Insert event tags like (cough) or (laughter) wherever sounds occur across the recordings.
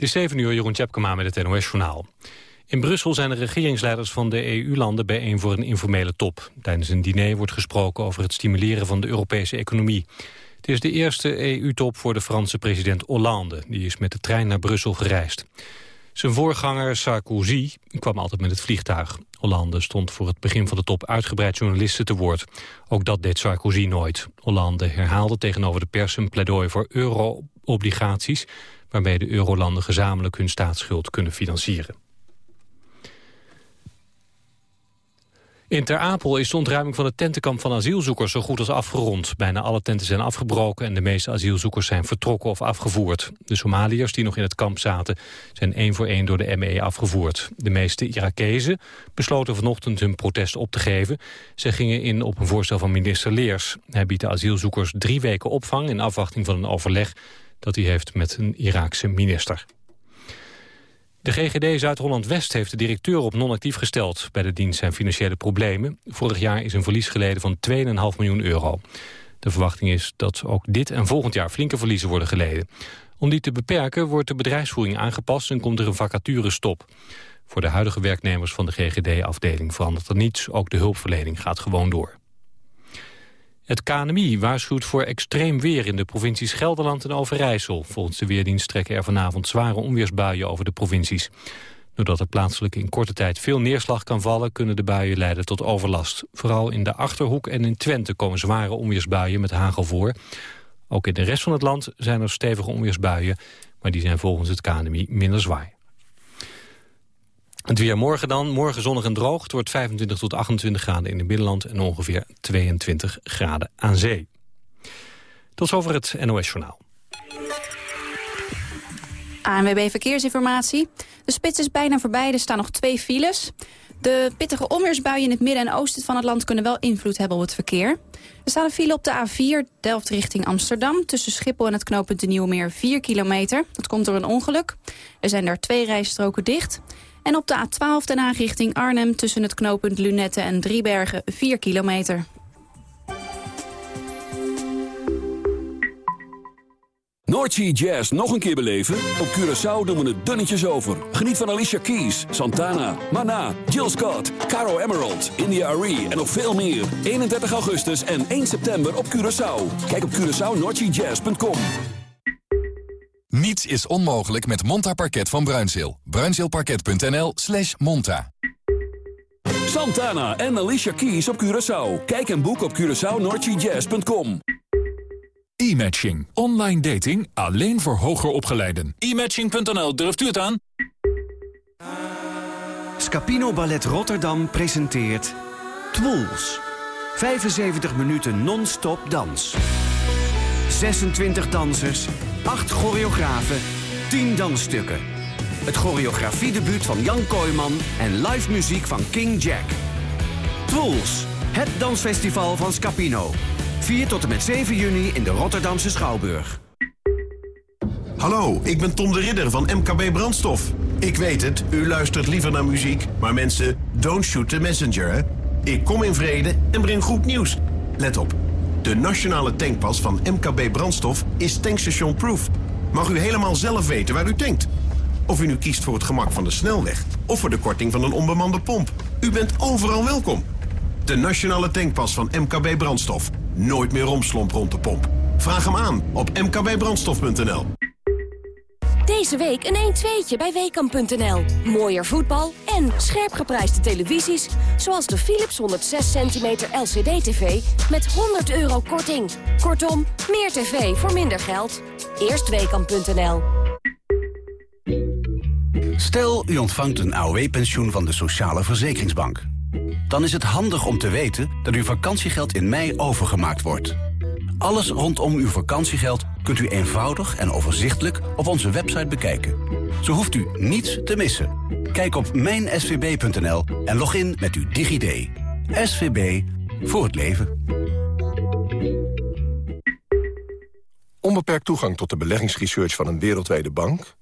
Het is 7 uur, Jeroen Tjepkema met het NOS-journaal. In Brussel zijn de regeringsleiders van de EU-landen bijeen voor een informele top. Tijdens een diner wordt gesproken over het stimuleren van de Europese economie. Het is de eerste EU-top voor de Franse president Hollande. Die is met de trein naar Brussel gereisd. Zijn voorganger Sarkozy kwam altijd met het vliegtuig. Hollande stond voor het begin van de top uitgebreid journalisten te woord. Ook dat deed Sarkozy nooit. Hollande herhaalde tegenover de pers een pleidooi voor euro-obligaties... waarmee de eurolanden gezamenlijk hun staatsschuld kunnen financieren. In Ter Apel is de ontruiming van het tentenkamp van asielzoekers zo goed als afgerond. Bijna alle tenten zijn afgebroken en de meeste asielzoekers zijn vertrokken of afgevoerd. De Somaliërs die nog in het kamp zaten zijn één voor één door de ME afgevoerd. De meeste Irakezen besloten vanochtend hun protest op te geven. Ze gingen in op een voorstel van minister Leers. Hij biedt de asielzoekers drie weken opvang in afwachting van een overleg dat hij heeft met een Iraakse minister. De GGD Zuid-Holland-West heeft de directeur op non-actief gesteld. Bij de dienst zijn financiële problemen. Vorig jaar is een verlies geleden van 2,5 miljoen euro. De verwachting is dat ook dit en volgend jaar flinke verliezen worden geleden. Om die te beperken wordt de bedrijfsvoering aangepast en komt er een vacaturestop. Voor de huidige werknemers van de GGD-afdeling verandert er niets. Ook de hulpverlening gaat gewoon door. Het KNMI waarschuwt voor extreem weer in de provincies Gelderland en Overijssel. Volgens de Weerdienst trekken er vanavond zware onweersbuien over de provincies. Doordat er plaatselijk in korte tijd veel neerslag kan vallen... kunnen de buien leiden tot overlast. Vooral in de Achterhoek en in Twente komen zware onweersbuien met hagel voor. Ook in de rest van het land zijn er stevige onweersbuien... maar die zijn volgens het KNMI minder zwaar. Het weer morgen dan. Morgen zonnig en droog. Het wordt 25 tot 28 graden in het binnenland... en ongeveer 22 graden aan zee. Tot zover het NOS-journaal. ANWB Verkeersinformatie. De spits is bijna voorbij, er staan nog twee files. De pittige onweersbuien in het midden en oosten van het land... kunnen wel invloed hebben op het verkeer. Er staat een file op de A4, Delft richting Amsterdam... tussen Schiphol en het knooppunt de Nieuwmeer 4 kilometer. Dat komt door een ongeluk. Er zijn daar twee rijstroken dicht... En op de A12 Den richting Arnhem tussen het knooppunt Lunette en Driebergen 4 kilometer. Noordsea Jazz nog een keer beleven? Op Curaçao doen we het dunnetjes over. Geniet van Alicia Keys, Santana, Mana, Jill Scott, Caro Emerald, India Arie en nog veel meer. 31 augustus en 1 september op Curaçao. Kijk op CuraçaoNoordseaJazz.com. Niets is onmogelijk met Monta Parket van Bruinzeel. Bruinzeelparket.nl slash monta. Santana en Alicia Keys op Curaçao. Kijk en boek op CuraçaoNordGJazz.com. E-matching. Online dating alleen voor hoger opgeleiden. E-matching.nl, durft u het aan? Scapino Ballet Rotterdam presenteert Twools. 75 minuten non-stop dans. 26 dansers 8 choreografen, 10 dansstukken. Het choreografiedebuut van Jan Kooijman en live muziek van King Jack. Twools, het dansfestival van Scapino. 4 tot en met 7 juni in de Rotterdamse Schouwburg. Hallo, ik ben Tom de Ridder van MKB Brandstof. Ik weet het, u luistert liever naar muziek, maar mensen, don't shoot the messenger, hè? Ik kom in vrede en breng goed nieuws. Let op. De nationale tankpas van MKB Brandstof is tankstation proof. Mag u helemaal zelf weten waar u tankt. Of u nu kiest voor het gemak van de snelweg of voor de korting van een onbemande pomp. U bent overal welkom. De nationale tankpas van MKB Brandstof. Nooit meer romslomp rond de pomp. Vraag hem aan op mkbbrandstof.nl. Deze week een 1-2'tje bij Weekamp.nl. Mooier voetbal en scherp geprijsde televisies... zoals de Philips 106 cm LCD-TV met 100 euro korting. Kortom, meer tv voor minder geld. Eerst Weekamp.nl. Stel, u ontvangt een AOW-pensioen van de Sociale Verzekeringsbank. Dan is het handig om te weten dat uw vakantiegeld in mei overgemaakt wordt... Alles rondom uw vakantiegeld kunt u eenvoudig en overzichtelijk op onze website bekijken. Zo hoeft u niets te missen. Kijk op mijnsvb.nl en log in met uw DigiD. SVB voor het leven. Onbeperkt toegang tot de beleggingsresearch van een wereldwijde bank...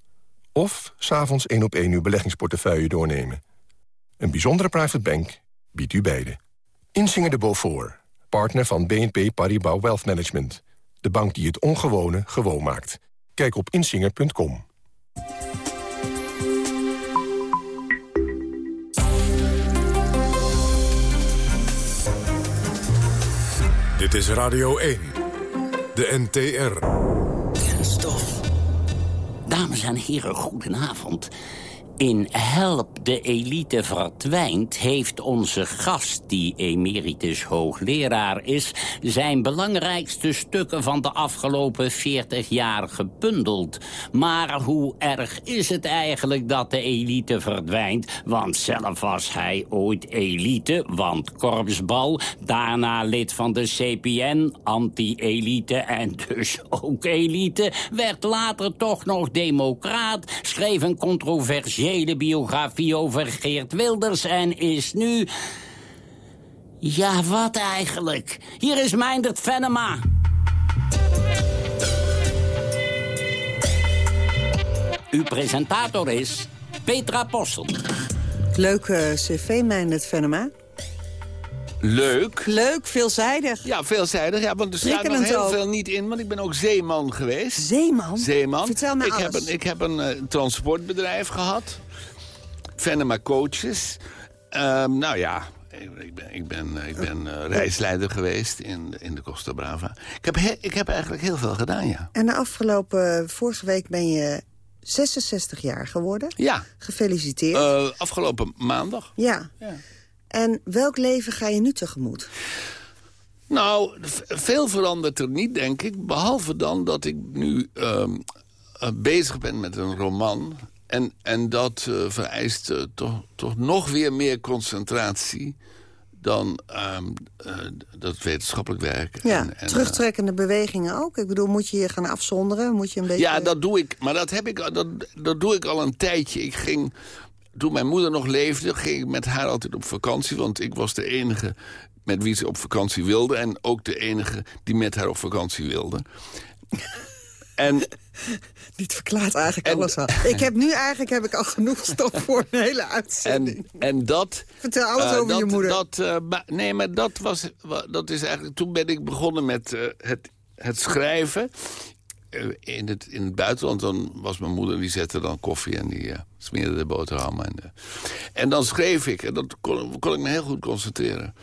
of s'avonds één op één uw beleggingsportefeuille doornemen. Een bijzondere private bank biedt u beide. Insinger de Beaufort partner van BNP Paribas Wealth Management. De bank die het ongewone gewoon maakt. Kijk op insinger.com. Dit is Radio 1, de NTR. Kenstof. Dames en heren, goedenavond. In Help de elite verdwijnt heeft onze gast, die emeritus hoogleraar is... zijn belangrijkste stukken van de afgelopen 40 jaar gebundeld. Maar hoe erg is het eigenlijk dat de elite verdwijnt? Want zelf was hij ooit elite, want korpsbal... daarna lid van de CPN, anti-elite en dus ook elite... werd later toch nog democraat, schreef een controversieel hele biografie over Geert Wilders en is nu... Ja, wat eigenlijk? Hier is Meindert Venema. Uw presentator is Petra Possel. Leuke cv, Meindert Venema. Leuk. Leuk, veelzijdig. Ja, veelzijdig. Ja, want er staat nog heel veel niet in. Want ik ben ook zeeman geweest. Zeeman? Zeeman. Vertel me ik alles. Heb een, ik heb een uh, transportbedrijf gehad. Venema Coaches. Um, nou ja, ik ben, ik ben, ik ben uh, reisleider geweest in, in de Costa Brava. Ik heb, he, ik heb eigenlijk heel veel gedaan, ja. En de afgelopen, vorige week ben je 66 jaar geworden. Ja. Gefeliciteerd. Uh, afgelopen maandag. Ja. ja. En welk leven ga je nu tegemoet? Nou, veel verandert er niet, denk ik. Behalve dan dat ik nu um, uh, bezig ben met een roman. En, en dat uh, vereist uh, toch, toch nog weer meer concentratie dan uh, dat wetenschappelijk werk. Ja, en, en, terugtrekkende bewegingen ook. Ik bedoel, moet je je gaan afzonderen? Moet je een beetje... Ja, dat doe ik. Maar dat, heb ik, dat, dat doe ik al een tijdje. Ik ging, toen mijn moeder nog leefde, ging ik met haar altijd op vakantie. Want ik was de enige met wie ze op vakantie wilde. En ook de enige die met haar op vakantie wilde. (laughs) En dit verklaart eigenlijk en, alles al. Ik heb nu eigenlijk heb ik al genoeg stof voor een hele uitzending. En, en dat... Vertel alles uh, over dat, je moeder. Dat, uh, nee, maar dat was... Dat is eigenlijk, toen ben ik begonnen met uh, het, het schrijven. In, het, in het buitenland dan was mijn moeder, die zette dan koffie en die smeerde de boterhammen. En, en dan schreef ik en dat kon, kon ik me heel goed concentreren.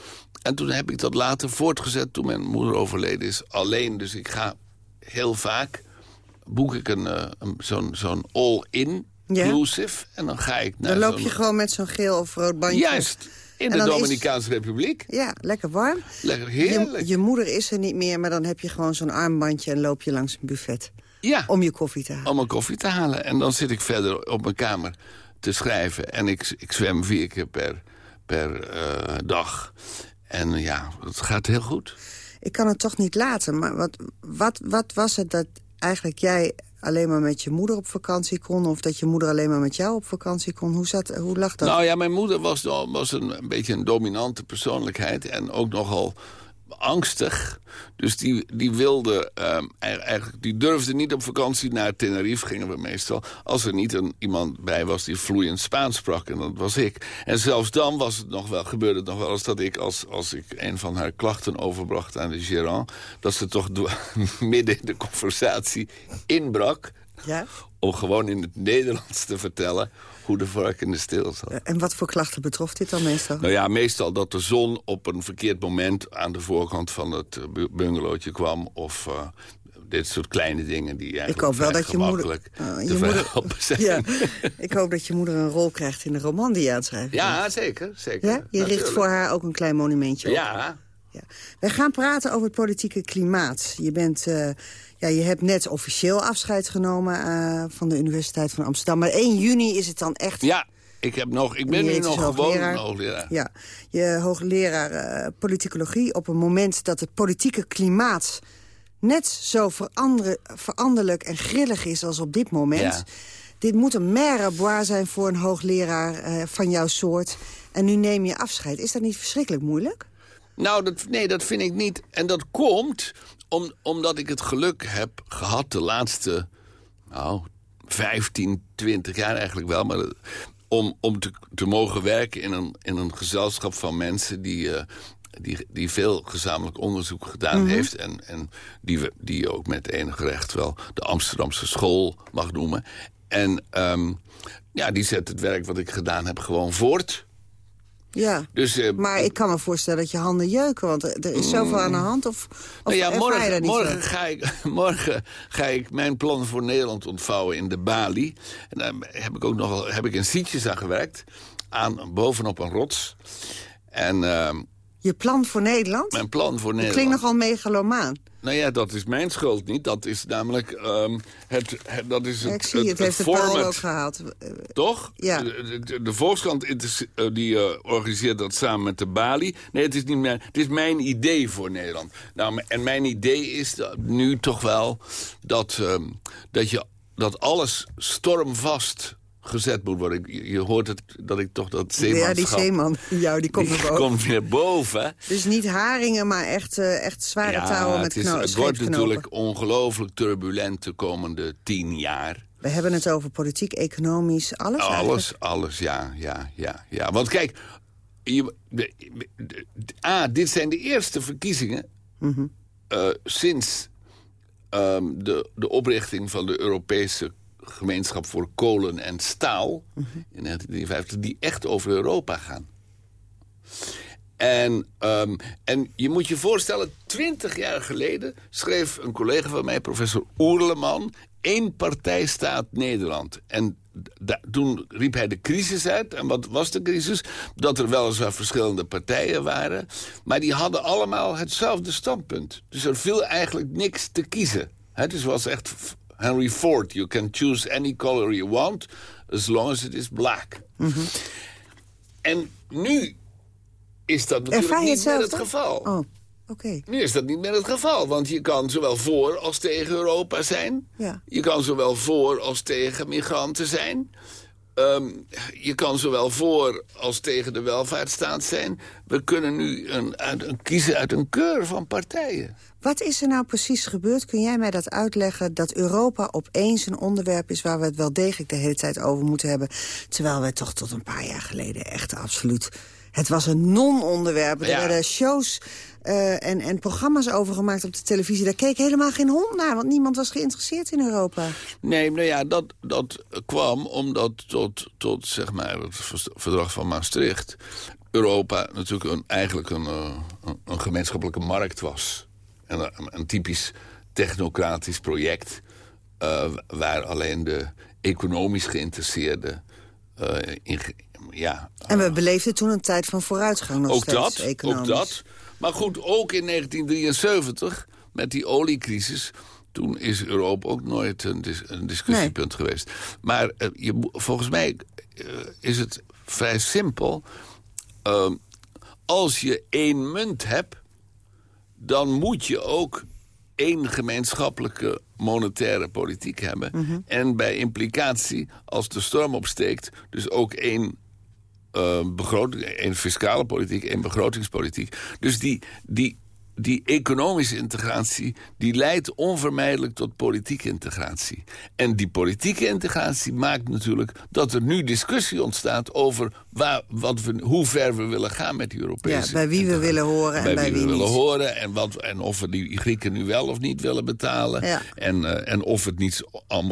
En toen heb ik dat later voortgezet toen mijn moeder overleden is. Alleen, dus ik ga heel vaak boek ik een, uh, een zo'n zo'n all-in inclusive. En dan ga ik naar Dan loop je gewoon met zo'n geel of rood bandje. Juist, in de Dominicaanse is... Republiek. Ja, lekker warm. Lekker heerlijk. Je, je, moeder is er niet meer, maar dan heb je gewoon zo'n armbandje... en loop je langs een buffet. Ja. Om je koffie te halen. Om mijn koffie te halen. En dan zit ik verder op mijn kamer te schrijven. En ik, ik zwem vier keer per, per uh, dag. En ja, het gaat heel goed. Ik kan het toch niet laten, maar wat, wat, wat was het dat eigenlijk jij alleen maar met je moeder op vakantie kon... of dat je moeder alleen maar met jou op vakantie kon? Hoe, zat, hoe lag dat? Nou ja, mijn moeder was, was een, een beetje een dominante persoonlijkheid... en ook nogal angstig. Dus die, die wilde um, eigenlijk, die durfde niet op vakantie naar Tenerife, gingen we meestal. Als er niet een, iemand bij was die vloeiend Spaans sprak. En dat was ik. En zelfs dan was het nog wel, gebeurde het nog wel eens dat ik, als, als ik een van haar klachten overbracht aan de gérant, dat ze toch (laughs) midden in de conversatie inbrak. Ja? Om gewoon in het Nederlands te vertellen hoe de vork in de steel zat. En wat voor klachten betrof dit dan meestal? Nou ja, meestal dat de zon op een verkeerd moment... aan de voorkant van het bungalowtje kwam. Of uh, dit soort kleine dingen die eigenlijk ik hoop wel dat je moeder, uh, je moeder zijn. Ja, ik hoop dat je moeder een rol krijgt in de roman die je aan het schrijven Ja, zeker. zeker ja? Je Natuurlijk. richt voor haar ook een klein monumentje op. Ja. Ja. Wij gaan praten over het politieke klimaat. Je bent... Uh, ja, je hebt net officieel afscheid genomen uh, van de Universiteit van Amsterdam. Maar 1 juni is het dan echt... Ja, ik, heb nog, ik ben nu nog gewoon een hoogleraar. Ja, je hoogleraar uh, politicologie op een moment dat het politieke klimaat... net zo verander, veranderlijk en grillig is als op dit moment. Ja. Dit moet een merebois zijn voor een hoogleraar uh, van jouw soort. En nu neem je afscheid. Is dat niet verschrikkelijk moeilijk? Nou, dat, nee, dat vind ik niet. En dat komt om, omdat ik het geluk heb gehad de laatste nou, 15, 20 jaar eigenlijk wel... maar om, om te, te mogen werken in een, in een gezelschap van mensen... die, uh, die, die veel gezamenlijk onderzoek gedaan mm -hmm. heeft... en, en die, we, die je ook met enig recht wel de Amsterdamse school mag noemen. En um, ja, die zet het werk wat ik gedaan heb gewoon voort... Ja, Dus, eh, maar ik kan me voorstellen dat je handen jeuken, want er is zoveel aan de hand. Of, of Nou ja, morgen, morgen, ga ik, (laughs) morgen ga ik mijn plan voor Nederland ontvouwen in de Bali. En daar heb ik ook nog heb ik in Sietjes aan gewerkt. Aan, bovenop een rots. En ehm, Je plan voor Nederland? mijn plan voor Dat Nederland... klinkt nogal megalomaan. Nou ja, dat is mijn schuld niet. Dat is namelijk ehm, het, het- dat is het, Ja, ik zie, het, heeft het format. Parool ook gehaald. Eh, Toch? Ja. De, de, de Volkskrant eh, die eh, organiseert dat samen met de Bali. Nee, het is, niet mijn, het is mijn idee voor Nederland. Nou, en mijn idee is dat nu toch wel dat, ehm, dat, je, dat alles stormvast gezet moet worden. Je, je hoort het, dat ik toch dat zeemanschap... Ja, die zeeman, (laughs) jou, die komt die naar boven. komt weer boven. Dus niet haringen, maar echt, eh, echt zware touwen met het, is, kno- het wordt natuurlijk ongelooflijk turbulent de komende tien jaar. We hebben het over politiek, economisch, alles eigenlijk. Alles, alles, ja, ja, ja, ja. Want kijk, je, de- de- de- A, dit zijn de eerste verkiezingen eh, sinds ehm, de, de oprichting van de Europese gemeenschap voor kolen en staal in 1953, die echt over Europa gaan. En, ehm, en je moet je voorstellen, twintig jaar geleden schreef een collega van mij, professor Oerleman... één partijstaat Nederland. En toen riep hij de crisis uit. En wat was de crisis? Dat er weliswaar verschillende partijen waren... maar die hadden allemaal hetzelfde standpunt. Dus er viel eigenlijk niks te kiezen. Het dus was echt Henry Ford. You can choose any color you want... as long as it is black. En nu is dat natuurlijk Ervaar niet meer het geval. Oh, oké. Nu is dat niet meer het geval, want je kan zowel voor als tegen Europa zijn. Ja. Je kan zowel voor als tegen migranten zijn. Ehm, je kan zowel voor als tegen de welvaartsstaat zijn. We kunnen nu een, een, kiezen uit een keur van partijen. Wat is er nou precies gebeurd? Kun jij mij dat uitleggen? Dat Europa opeens een onderwerp is waar we het wel degelijk de hele tijd over moeten hebben. Terwijl we toch tot een paar jaar geleden echt absoluut... Het was een non-onderwerp. Er Ja. werden shows eh, en, en programma's over gemaakt op de televisie. Daar keek helemaal geen hond naar, want niemand was geïnteresseerd in Europa. Nee, nou ja, dat, dat kwam omdat tot, tot zeg maar, het verdrag van Maastricht... Europa natuurlijk een, eigenlijk een, eh, een, een gemeenschappelijke markt was. En een, een typisch technocratisch project... eh, waar alleen de economisch geïnteresseerden... eh, in, ja, En we beleefden toen een tijd van vooruitgang nog ook steeds, dat, economisch. ook dat. Maar goed, ook in 1973, met die oliecrisis... toen is Europa ook nooit een, dis- een discussiepunt geweest. Maar eh, je, volgens mij eh, is het vrij simpel. Ehm, als je één munt hebt... dan moet je ook één gemeenschappelijke monetaire politiek hebben. Mhm. En bij implicatie, als de storm opsteekt... dus ook één eh, begroting, één fiscale politiek, één begrotingspolitiek. Dus die, die, die economische integratie... die leidt onvermijdelijk tot politieke integratie. En die politieke integratie maakt natuurlijk... dat er nu discussie ontstaat over waar, wat we, hoe ver we willen gaan met die Europese Ja, bij wie we willen horen en bij, bij wie wie we willen horen en, wat, en of we die Grieken nu wel of niet willen betalen. Ja. En, eh, en of het niet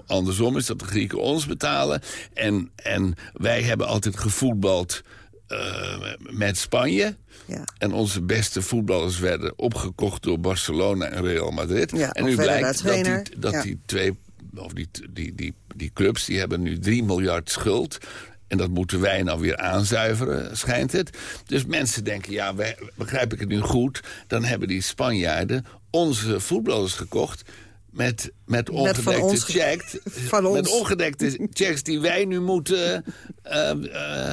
andersom is dat de Grieken ons betalen. En, en wij hebben altijd gevoetbald eh, met Spanje. Ja. En onze beste voetballers werden opgekocht door Barcelona en Real Madrid. Ja, en nu blijkt dat, die, dat Ja. die twee, of die, die, die, die clubs, die hebben nu 3 miljard schuld. En dat moeten wij nou weer aanzuiveren, schijnt het. Dus mensen denken, ja, wij, begrijp ik het nu goed... dan hebben die Spanjaarden onze voetballers gekocht... met, met ongedekte ons ge- checks. (laughs) van Met ons. ongedekte checks die wij nu moeten eh,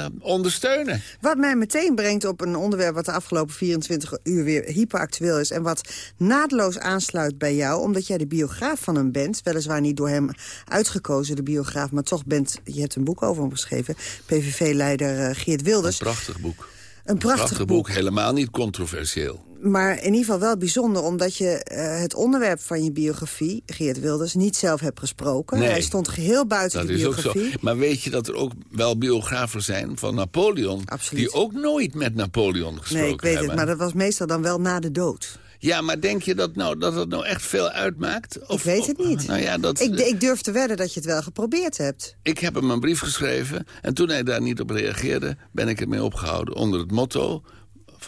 eh, ondersteunen. Wat mij meteen brengt op een onderwerp wat de afgelopen 24 uur weer hyperactueel is... en wat naadloos aansluit bij jou, omdat jij de biograaf van hem bent. Weliswaar niet door hem uitgekozen, de biograaf, maar toch bent... je hebt een boek over hem geschreven, PVV-leider eh, Geert Wilders. Een prachtig boek. Een prachtig, boek, helemaal niet controversieel. Maar in ieder geval wel bijzonder, omdat je eh, het onderwerp van je biografie... Geert Wilders, niet zelf hebt gesproken. Nee. Hij stond geheel buiten Dat de is ook zo. biografie. Maar weet je dat er ook wel biografen zijn van Napoleon... Absoluut. die ook nooit met Napoleon gesproken Nee, ik weet hebben? het, maar dat was meestal dan wel na de dood. Ja, maar denk je dat, nou, dat het nou echt veel uitmaakt? Of, ik weet het niet. Nou ja, dat, ik, ik durf te wedden dat je het wel geprobeerd hebt. Ik heb hem een brief geschreven en toen hij daar niet op reageerde... ben ik ermee opgehouden onder het motto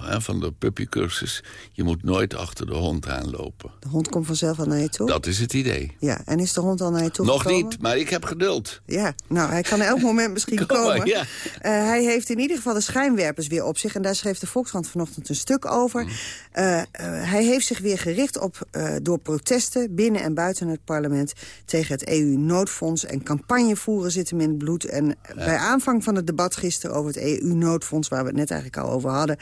van, de puppycursus... je moet nooit achter de hond aanlopen. De hond komt vanzelf al naar je toe? Dat is het idee. Ja, en is de hond al naar je toe Nog gekomen? niet, maar ik heb geduld. Ja, nou, hij kan elk moment (laughs) misschien Kom komen. ja. Eh, hij heeft in ieder geval de schijnwerpers weer op zich. En daar schreef de Volkskrant vanochtend een stuk over. Mm. Eh, eh, hij heeft zich weer gericht op door protesten binnen en buiten het parlement... tegen het EU-noodfonds en campagnevoeren zit hem in het bloed. En bij aanvang van het debat gisteren over het EU-noodfonds... waar we het net eigenlijk al over hadden...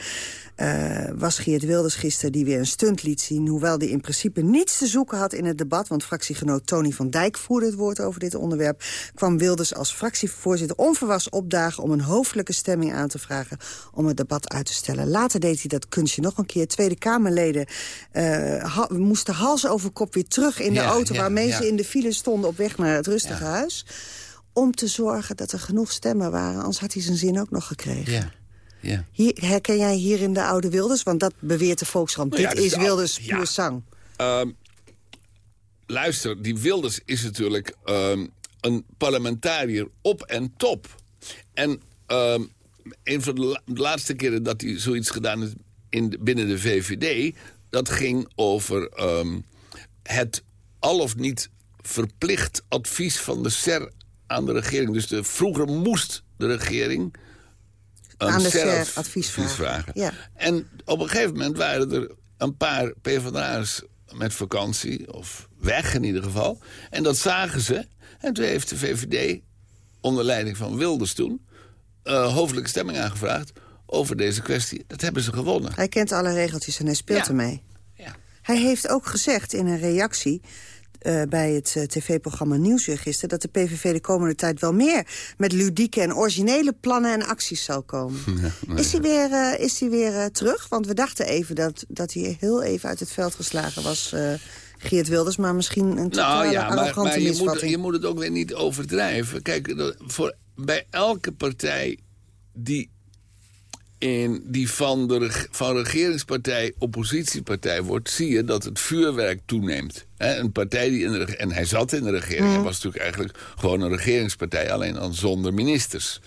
eh, was Geert Wilders gisteren die weer een stunt liet zien... hoewel die in principe niets te zoeken had in het debat... want fractiegenoot Tony van Dijk voerde het woord over dit onderwerp... kwam Wilders als fractievoorzitter onverwas opdagen... om een hoofdelijke stemming aan te vragen om het debat uit te stellen. Later deed hij dat kunstje nog een keer. Tweede Kamerleden eh, ha- moesten hals over kop weer terug in de Ja, auto... ja, waarmee ja. ze in de file stonden op weg naar het rustige huis... om te zorgen dat er genoeg stemmen waren. Anders had hij zijn zin ook nog gekregen. Ja, ja. Hier, herken jij hierin de oude Wilders? Want dat beweert de Volkskrant. Nou ja, Dit is is de Wilders puur zang. Ehm, luister, die Wilders is natuurlijk ehm, een parlementariër op en top. En ehm, een van de, la- de laatste keren dat hij zoiets gedaan heeft in, binnen de VVD... dat ging over het al of niet verplicht advies van de SER aan de regering. Dus de, vroeger moest de regering... een Aan de SER SER adv- advies vragen. Ja. En op een gegeven moment waren er een paar PvdA'ers met vakantie, of weg in ieder geval. En dat zagen ze. En toen heeft de VVD, onder leiding van Wilders toen... eh, hoofdelijke stemming aangevraagd over deze kwestie. Dat hebben ze gewonnen. Hij kent alle regeltjes en hij speelt Ja. ermee. Ja. Hij heeft ook gezegd in een reactie... eh, bij het eh, tv-programma Nieuwsuur gisteren... dat de PVV de komende tijd wel meer met ludieke en originele plannen en acties zal komen. (laughs) Is hij weer, eh, is hij weer terug? Want we dachten even dat, dat hij heel even uit het veld geslagen was... Geert Wilders, maar misschien een totale Nou ja, maar, je, moet, je moet het ook weer niet overdrijven. Kijk, voor, bij elke partij die, in, die van, de, reg- van regeringspartij oppositiepartij wordt... zie je dat het vuurwerk toeneemt. Een partij die in de, en hij zat in de regering. Hij was natuurlijk eigenlijk gewoon een regeringspartij... alleen dan zonder ministers.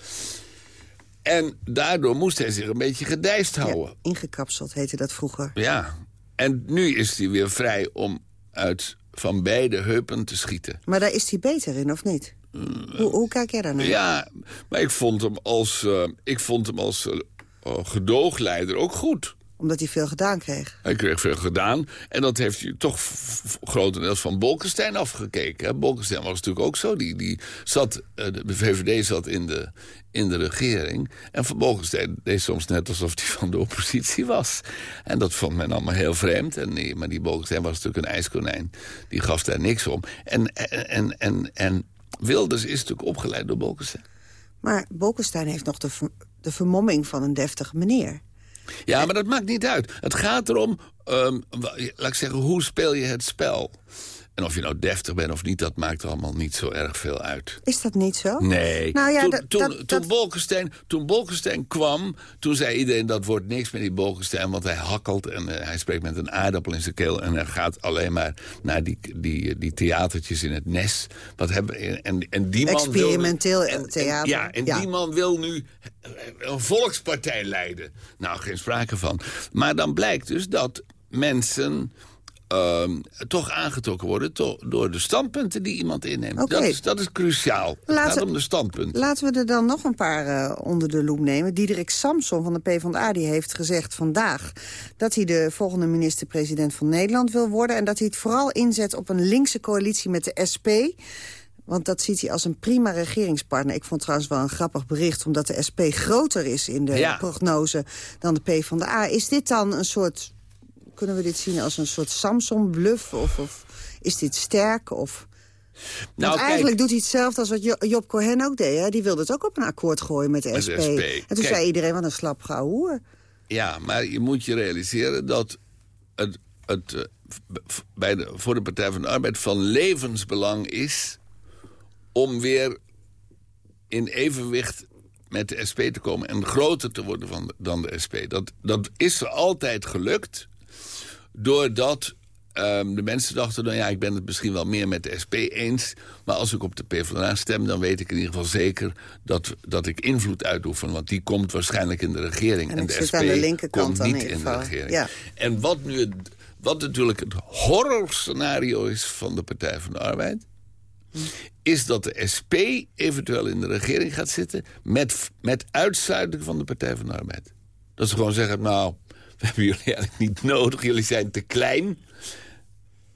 En daardoor moest hij zich een beetje gedijst houden. Ja, ingekapseld heette dat vroeger. Ja, en nu is hij weer vrij om uit van beide heupen te schieten. Maar daar is hij beter in, of niet? hoe, hoe kijk jij daarnaar? Ja, maar ik vond hem als, eh, ik vond hem als eh, gedoogleider ook goed. Omdat hij veel gedaan kreeg. Hij kreeg veel gedaan. En dat heeft hij toch grotendeels van Bolkestein afgekeken. Hè. Bolkestein was natuurlijk ook zo. Die, die zat, eh, de VVD zat in de, in de regering. En van Bolkestein deed soms net alsof hij van de oppositie was. En dat vond men allemaal heel vreemd. En nee, maar die Bolkestein was natuurlijk een ijskonijn. Die gaf daar niks om. En, en, en, en, en Wilders is natuurlijk opgeleid door Bolkestein. Maar Bolkestein heeft nog de, de vermomming van een deftige meneer. Ja, maar dat maakt niet uit. Het gaat erom, ehm, laat ik zeggen, hoe speel je het spel? En of je nou deftig bent of niet, dat maakt allemaal niet zo erg veel uit. Is dat niet zo? Nee. Nou ja, toen, toen, dat- toen, Bolkestein, toen Bolkestein kwam, toen zei iedereen dat wordt niks met die Bolkestein, want hij hakkelt en eh, hij spreekt met een aardappel in zijn keel en hij gaat alleen maar naar die, die, die theatertjes in het nes. Wat hebben, en, en die man wil Experimenteel en- theater. En, ja, en Ja. die man wil nu een volkspartij leiden. Nou, geen sprake van. Maar dan blijkt dus dat mensen ehm, toch aangetrokken worden to- door de standpunten die iemand inneemt. Dat, is, dat is cruciaal. Het Laten- gaat om de standpunten. Laten we er dan nog een paar eh, onder de loep nemen. Diederik Samson van de PvdA die heeft gezegd vandaag... dat hij de volgende minister-president van Nederland wil worden... en dat hij het vooral inzet op een linkse coalitie met de SP... Want dat ziet hij als een prima regeringspartner. Ik vond trouwens wel een grappig bericht... omdat de SP groter is in de Ja. prognose dan de PvdA. Is dit dan een soort... Kunnen we dit zien als een soort Samson-bluff? Of, of is dit sterk? Of... Want Nou, kijk- eigenlijk doet hij hetzelfde als wat Jo- Job Cohen ook deed. Hè? Die wilde het ook op een akkoord gooien met de SP. de SP. En toen Kijk. zei iedereen, wat een slap gauw hoer. Ja, maar je moet je realiseren dat het, het eh, bij de, voor de Partij van de Arbeid van levensbelang is... om weer in evenwicht met de SP te komen... en groter te worden van de- dan de SP. Dat, dat is er altijd gelukt. Doordat ehm, de mensen dachten... nou ja, ik ben het misschien wel meer met de SP eens... maar als ik op de PvdA stem, dan weet ik in ieder geval zeker... dat, dat ik invloed uitoefen, want die komt waarschijnlijk in de regering. En de SP aan de linkerkant komt dan niet in de regering. Ja. En wat nu het, wat natuurlijk het horrorscenario is van de Partij van de Arbeid... is dat de SP eventueel in de regering gaat zitten... met, met uitsluiting van de Partij van de Arbeid. Dat ze gewoon zeggen, nou, we hebben jullie eigenlijk niet nodig. Jullie zijn te klein.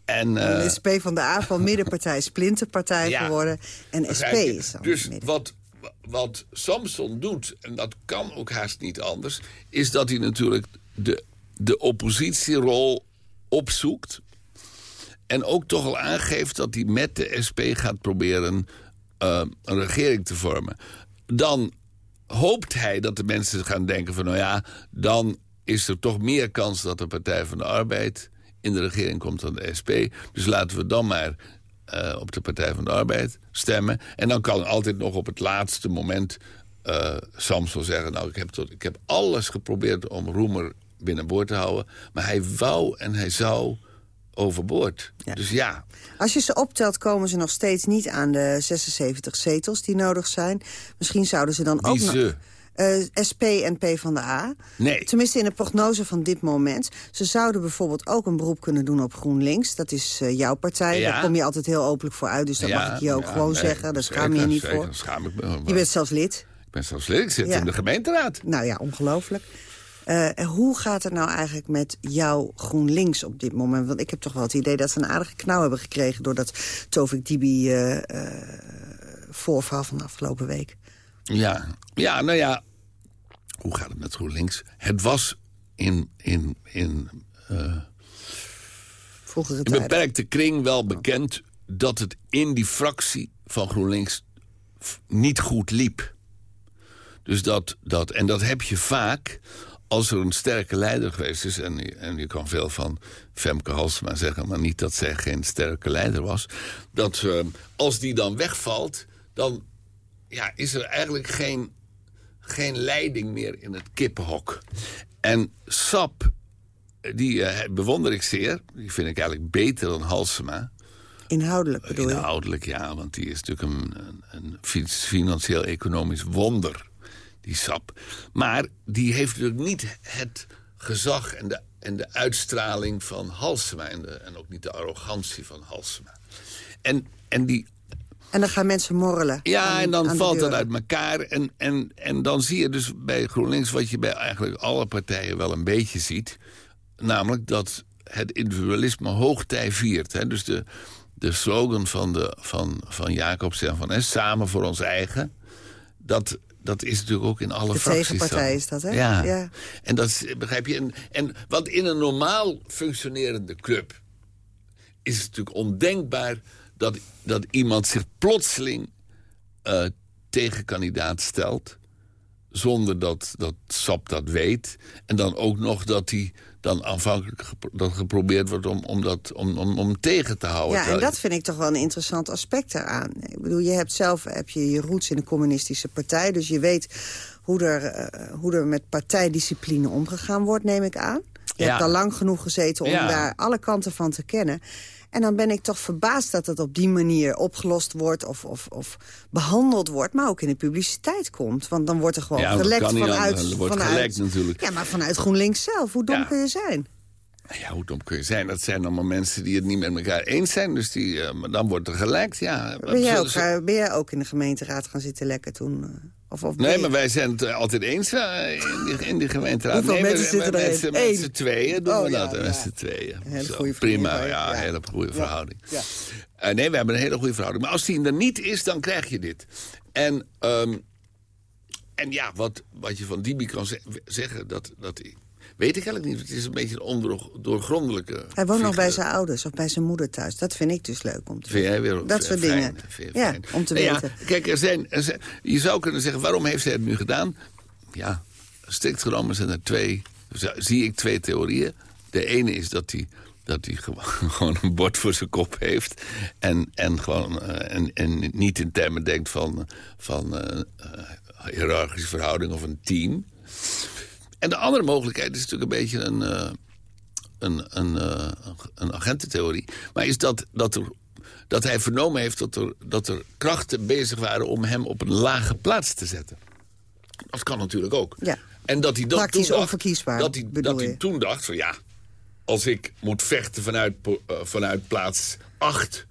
En, eh, de SP van de A van middenpartij, splinterpartij Ja. geworden. En SP is dan Dus wat, wat Samson doet, en dat kan ook haast niet anders... is dat hij natuurlijk de, de oppositierol opzoekt... en ook toch al aangeeft dat hij met de SP gaat proberen... eh, een regering te vormen. Dan hoopt hij dat de mensen gaan denken van... nou ja, dan is er toch meer kans dat de Partij van de Arbeid... in de regering komt dan de SP. Dus laten we dan maar eh, op de Partij van de Arbeid stemmen. En dan kan altijd nog op het laatste moment eh Samson zeggen... nou, ik heb, tot, ik heb alles geprobeerd om Roemer binnenboord te houden... maar hij wou en hij zou overboord. Dus ja, Als je ze optelt, komen ze nog steeds niet aan de 76 zetels die nodig zijn. Misschien zouden ze dan Wie ook nog... ze? Eh, SP en P van de A. Nee. Tenminste in de prognose van dit moment. Ze zouden bijvoorbeeld ook een beroep kunnen doen op GroenLinks. Dat is eh, jouw partij. Ja. Daar kom je altijd heel openlijk voor uit. Dus dat Ja, mag ik je ook ja, gewoon nee, zeggen. Daar schaam je je niet zeker, voor. schaam ik me. Je bent zelfs lid. Ik ben zelfs lid, ik zit in de gemeenteraad. Nou ja, ongelooflijk. En hoe gaat het nou eigenlijk met jouw GroenLinks op dit moment? Want ik heb toch wel het idee dat ze een aardige knauw hebben gekregen... door dat Tovik Dibi voorval van de afgelopen week. Ja, ja, nou ja. Hoe gaat het met GroenLinks? Het was in, in, in, Vroegere in beperkte kring wel bekend... dat het in die fractie van GroenLinks niet goed liep. Dus dat, dat, en dat heb je vaak als er een sterke leider geweest is... en, je- en je kan veel van Femke Halsema zeggen... maar niet dat zij geen sterke leider was... dat eh, als die dan wegvalt... dan ja, is er eigenlijk geen, geen leiding meer in het kippenhok. En Sap, die eh, bewonder ik zeer. Die vind ik eigenlijk beter dan Halsema. Inhoudelijk bedoel je? Inhoudelijk, ja, want die is natuurlijk een, een, een fi- financieel-economisch wonder, die sap. Maar die heeft natuurlijk niet het gezag en de, en de uitstraling van Halsema... En, de, en ook niet de arrogantie van Halsema. En, en die En dan gaan mensen morrelen. ja, aan- en dan de valt dat uit elkaar. En, en, en dan zie je dus bij GroenLinks wat je bij eigenlijk alle partijen wel een beetje ziet. Namelijk dat het individualisme hoogtij viert. Hè? Dus de, de slogan van, de, van, van Jacobs en van S, samen voor ons eigen... dat, dat is natuurlijk ook in alle De fracties tegenpartij zo. is dat, hè? Ja. Ja. En dat begrijp je. En, en, want in een normaal functionerende club is het natuurlijk ondenkbaar dat, dat iemand zich plotseling eh tegenkandidaat stelt. Zonder dat, dat SAP dat weet. En dan ook nog dat hij dan aanvankelijk gepro- dat geprobeerd wordt om, om, dat, om, om, om tegen te houden. Ja, en dat vind ik toch wel een interessant aspect daaraan. Ik bedoel, je hebt zelf heb je, je roots in de communistische partij... dus je weet hoe er, eh, hoe er met partijdiscipline omgegaan wordt, neem ik aan. Je Ja. hebt al lang genoeg gezeten om Ja. daar alle kanten van te kennen. En dan ben ik toch verbaasd dat het op die manier opgelost wordt... of, of, of behandeld wordt, maar ook in de publiciteit komt. Want dan wordt er gewoon Ja, gelekt vanuit... Er wordt vanuit gelekt natuurlijk. Ja, maar vanuit GroenLinks zelf. Hoe dom Ja. kun je zijn? Ja, hoe dom kun je zijn? Dat zijn allemaal mensen die het niet met elkaar eens zijn. Dus die, maar dan wordt er gelekt, ja. Ben jij, ook, eh, ben jij ook in de gemeenteraad gaan zitten lekken toen? eh? Of, of ben Nee, maar wij zijn het eh, altijd eens eh, in, die, in die gemeenteraad. Hoeveel nee, mensen zitten erin? Met z'n- met Eén. z'n tweeën doen Oh, we ja, dat. ja. Met z'n tweeën. Een hele goede Prima, ja, hele goede verhouding. Ja. Eh, nee, we hebben een hele goede verhouding. Maar als die er niet is, dan krijg je dit. En, ehm, en ja, wat, wat je van Dibi kan ze- zeggen, dat, dat weet ik eigenlijk niet. Het is een beetje een ondoorgrondelijke Hij woont nog bij zijn ouders of bij zijn moeder thuis. Dat vind ik dus leuk om te Vind jij weer Dat soort dingen. Ja, om te weten. kijk, er zijn, je zou kunnen zeggen, waarom heeft hij het nu gedaan? Ja, strikt genomen zijn er twee, zie ik twee theorieën. De ene is dat hij, dat hij (laughs) gewoon, een bord voor zijn kop heeft... en, en, gewoon, eh, en, en niet in termen denkt van, van eh, eh, hiërarchische verhouding of een team. En de andere mogelijkheid is natuurlijk een beetje een... eh, een, een, eh, een agententheorie. Maar is dat, dat, er, dat hij vernomen heeft dat er, dat er krachten bezig waren... om hem op een lage plaats te zetten. Dat kan natuurlijk ook. Ja. En dat hij dat Praktisch toen dacht, onverkiesbaar, Dat hij, dat hij toen dacht van ja, als ik moet vechten vanuit, eh, vanuit plaats 8...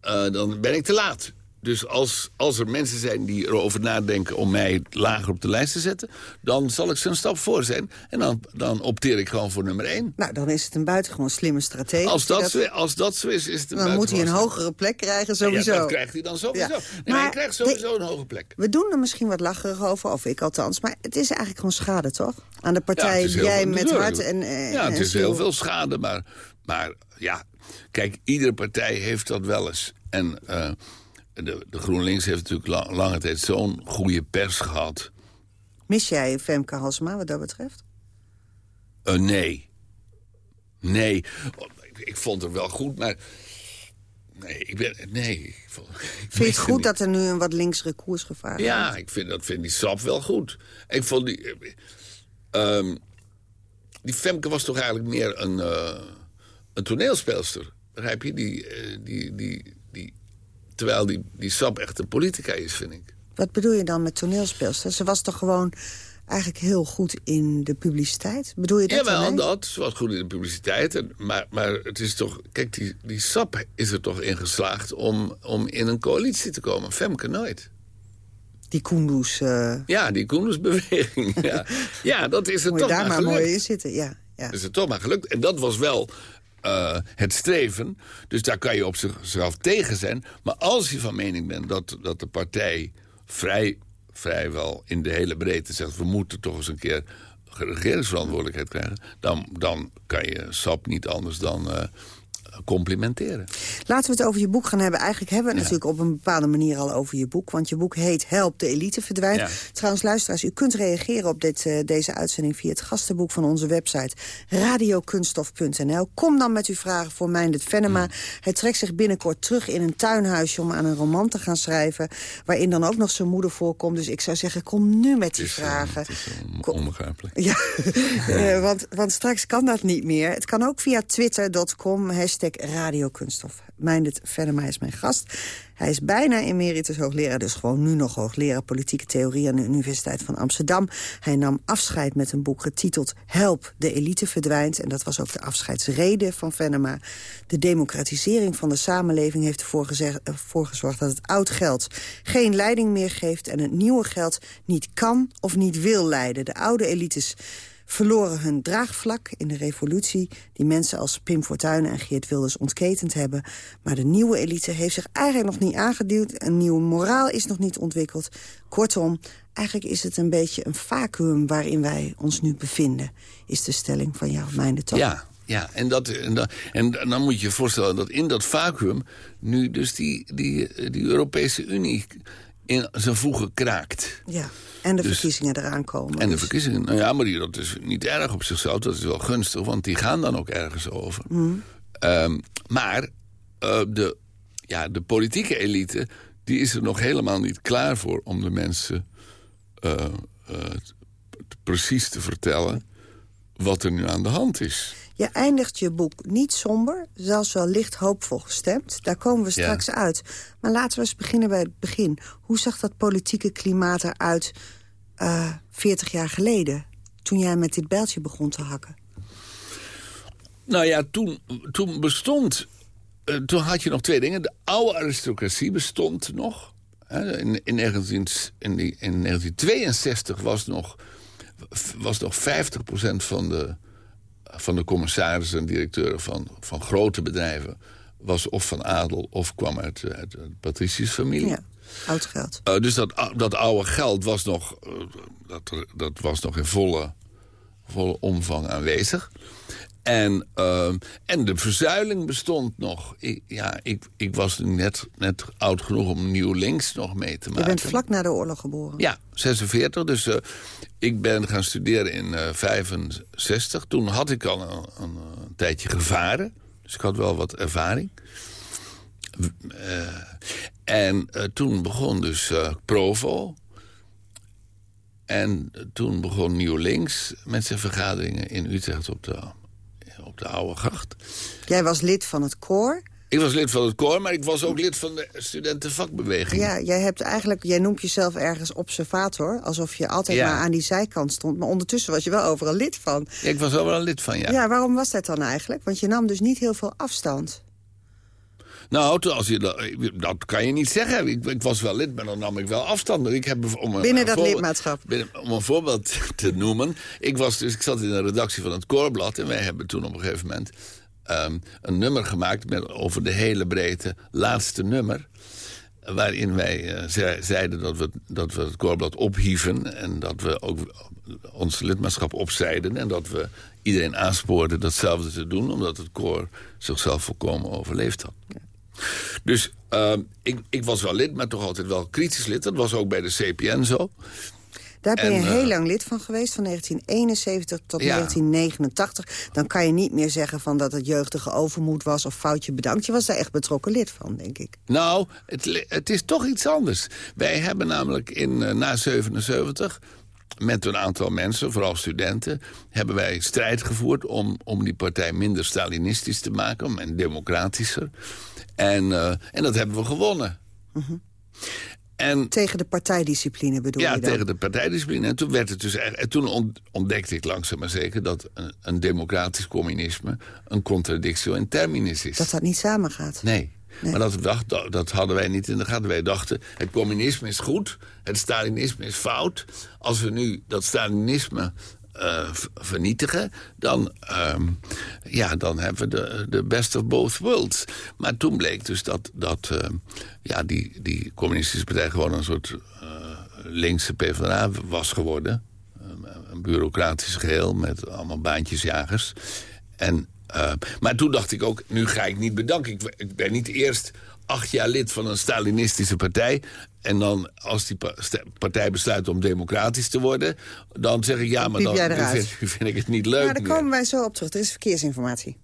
eh, dan ben ik te laat. Dus als, als er mensen zijn die erover nadenken om mij lager op de lijst te zetten... dan zal ik ze een stap voor zijn. En dan, dan opteer ik gewoon voor nummer 1. Nou, dan is het een buitengewoon slimme strategie. Als dat, zo, als dat zo is, is het een Dan moet hij een hogere plek krijgen, sowieso. Ja, dat krijgt hij dan sowieso. Ja. Nee, maar hij krijgt sowieso een hoge plek. We doen er misschien wat lacherig over, of ik althans. Maar het is eigenlijk gewoon schade, toch? Aan de Ja, partij, heel jij met hart en eh, Ja, het en is heel veel schade, maar, maar ja... Kijk, iedere partij heeft dat wel eens. En eh, de, de GroenLinks heeft natuurlijk la- lange tijd zo'n goede pers gehad. Mis jij Femke Halsema wat dat betreft? Eh, nee. Nee. Oh, Ik, ik vond het wel goed, maar... Nee, ik ben... Nee. Ik vond, (laughs) ik Vind je het goed niet. dat er nu een wat linksere koers gevaren Ja, wordt? ik vind, dat vind die sap wel goed. Ik vond die... eh, ehm, die Femke was toch eigenlijk meer een, eh, een toneelspeelster. Begrijp je? Die, eh, die, die, die, terwijl die, die sap echt een politica is, vind ik. Wat bedoel je dan met toneelspeelster? Ze was toch gewoon eigenlijk heel goed in de publiciteit? Bedoel je dat Jawel, alleen? dat. Ze was goed in de publiciteit. En, maar, maar het is toch... Kijk, die, die sap is er toch in geslaagd om, om in een coalitie te komen. Femke nooit. Die Koendoes... eh Ja, die Koendersbeweging. ja. (laughs) ja, dat is er moet je toch daar maar maar mooi in zitten, ja. ja. is het toch maar gelukt. En dat was wel eh, het streven. Dus daar kan je op zichzelf tegen zijn. Maar als je van mening bent dat, dat de partij vrij, vrijwel in de hele breedte zegt... we moeten toch eens een keer regeringsverantwoordelijkheid krijgen... dan, dan kan je SAP niet anders dan eh, complimenteren. Laten we het over je boek gaan hebben. Eigenlijk hebben we het natuurlijk op een bepaalde manier al over je boek. Want je boek heet Help, de elite verdwijnt. Ja. Trouwens, luisteraars, u kunt reageren op dit, eh, deze uitzending... via het gastenboek van onze website radiokunstof.nl. Kom dan met uw vragen voor Meindert Venema. Hmm. Hij trekt zich binnenkort terug in een tuinhuisje... om aan een roman te gaan schrijven... waarin dan ook nog zijn moeder voorkomt. Dus ik zou zeggen, kom nu met die vragen. Onbegrijpelijk. Ja, (laughs) eh, want, want straks kan dat niet meer. Het kan ook via twitter.com, hashtag radiokunststof. Meindert Venema is mijn gast. Hij is bijna emeritus hoogleraar, dus gewoon nu nog hoogleraar politieke theorie aan de Universiteit van Amsterdam. Hij nam afscheid met een boek getiteld Help, de elite verdwijnt. En dat was ook de afscheidsreden van Venema. De democratisering van de samenleving heeft ervoor gezorgd dat het oud geld geen leiding meer geeft en het nieuwe geld niet kan of niet wil leiden. De oude elites verloren hun draagvlak in de revolutie... die mensen als Pim Fortuyn en Geert Wilders ontketend hebben. Maar de nieuwe elite heeft zich eigenlijk nog niet aangeduwd... een nieuwe moraal is nog niet ontwikkeld. Kortom, eigenlijk is het een beetje een vacuüm waarin wij ons nu bevinden... is de stelling van jou, mijn toch? Ja, ja en, dat, en, dat, en dan moet je je voorstellen dat in dat vacuüm... nu dus die, die, die Europese Unie in zijn voegen kraakt. Ja, en de Dus- verkiezingen eraan komen. En de verkiezingen, nou ja, maar die, dat is niet erg op zichzelf. Dat is wel gunstig, want die gaan dan ook ergens over. Mm. Ehm, maar eh, de, ja, de politieke elite, die is er nog helemaal niet klaar voor... om de mensen eh, eh, precies te vertellen wat er nu aan de hand is. Je eindigt je boek niet somber, zelfs wel licht hoopvol gestemd. Daar komen we Ja. straks uit. Maar laten we eens beginnen bij het begin. Hoe zag dat politieke klimaat eruit eh 40 jaar geleden... toen jij met dit bijltje begon te hakken? Nou ja, toen, toen bestond... eh, toen had je nog twee dingen. De oude aristocratie bestond nog. Hè, In, in, 19, in, die- in 1962 was nog, was nog 50% van de, van de commissarissen en directeuren van, van grote bedrijven... was of van adel of kwam uit, uit de patriciërsfamilie. Ja, oud geld. Uh, dus dat, dat oude geld was nog, uh, dat, dat was nog in volle, volle omvang aanwezig. En, uh, en de verzuiling bestond nog. Ik, ja, ik, ik was net, net oud genoeg om Nieuw Links nog mee te Je maken. bent vlak na de oorlog geboren. Ja, 46. Dus uh, ik ben gaan studeren in uh, 65. Toen had ik al een, een, een, tijdje gevaren. Dus ik had wel wat ervaring. Uh, en toen begon dus Provo. En toen begon Nieuw Links met zijn vergaderingen in Utrecht op de op de Oude Gracht. Jij was lid van het koor. Ik was lid van het koor, maar ik was ook lid van de studentenvakbeweging. Ja, jij hebt eigenlijk, jij noemt jezelf ergens observator. Alsof je altijd Ja. maar aan die zijkant stond. Maar ondertussen was je wel overal lid van. Ja, ik was er wel lid van, ja. Ja. waarom was dat dan eigenlijk? Want je nam dus niet heel veel afstand. Nou, als je dat, dat kan je niet zeggen. Ik, ik was wel lid, maar dan nam ik wel afstand. Ik heb, om een- Binnen dat lidmaatschap. binnen- om een voorbeeld (laughs) te noemen. Ik, was dus, ik zat in de redactie van het Koorblad... en wij hebben toen op een gegeven moment ehm, een nummer gemaakt... Met, over de hele breedte laatste nummer... waarin wij eh, ze- zeiden dat we, dat we het Koorblad ophieven... en dat we ook ons lidmaatschap opzeiden... en dat we iedereen aanspoorden datzelfde te doen... omdat het koor zichzelf volkomen overleefd had. Dus ehm, ik, ik was wel lid, maar toch altijd wel kritisch lid. Dat was ook bij de CPN zo. Daar ben En, je eh, heel lang lid van geweest, van 1971 tot Ja. 1989. Dan kan je niet meer zeggen van dat het jeugdige overmoed was of foutje bedankt. Je was daar echt betrokken lid van, denk ik. Nou, het, het is toch iets anders. Wij hebben namelijk in, eh, na 77 met een aantal mensen, vooral studenten... hebben wij strijd gevoerd om, om die partij minder stalinistisch te maken... om- en democratischer. En, eh, en dat hebben we gewonnen. En, Tegen de partijdiscipline bedoel ja, je dan? tegen de partijdiscipline. En toen, werd het dus, en toen ont- ontdekte ik langzaam maar zeker... dat een, een democratisch communisme een contradictio in terminis is. Dat dat niet samengaat. Nee. Maar dat, dacht, dat hadden wij niet in de gaten. Wij dachten, het communisme is goed, het Stalinisme is fout. Als we nu dat Stalinisme eh, vernietigen... Dan, ehm, ja, dan hebben we de, de best of both worlds. Maar toen bleek dus dat, dat ehm, ja, die, die communistische partij... gewoon een soort eh, linkse PvdA was geworden. Een bureaucratisch geheel met allemaal baantjesjagers. En, eh, maar toen dacht ik ook, nu ga ik niet bedanken. Ik, ik ben niet eerst acht jaar lid van een Stalinistische partij... en dan als die pa- partij besluit om democratisch te worden... dan zeg ik ja, maar dan jij nu eruit. vind, nu vind ik het niet leuk Ja, daar meer. komen wij zo op terug. Er is verkeersinformatie.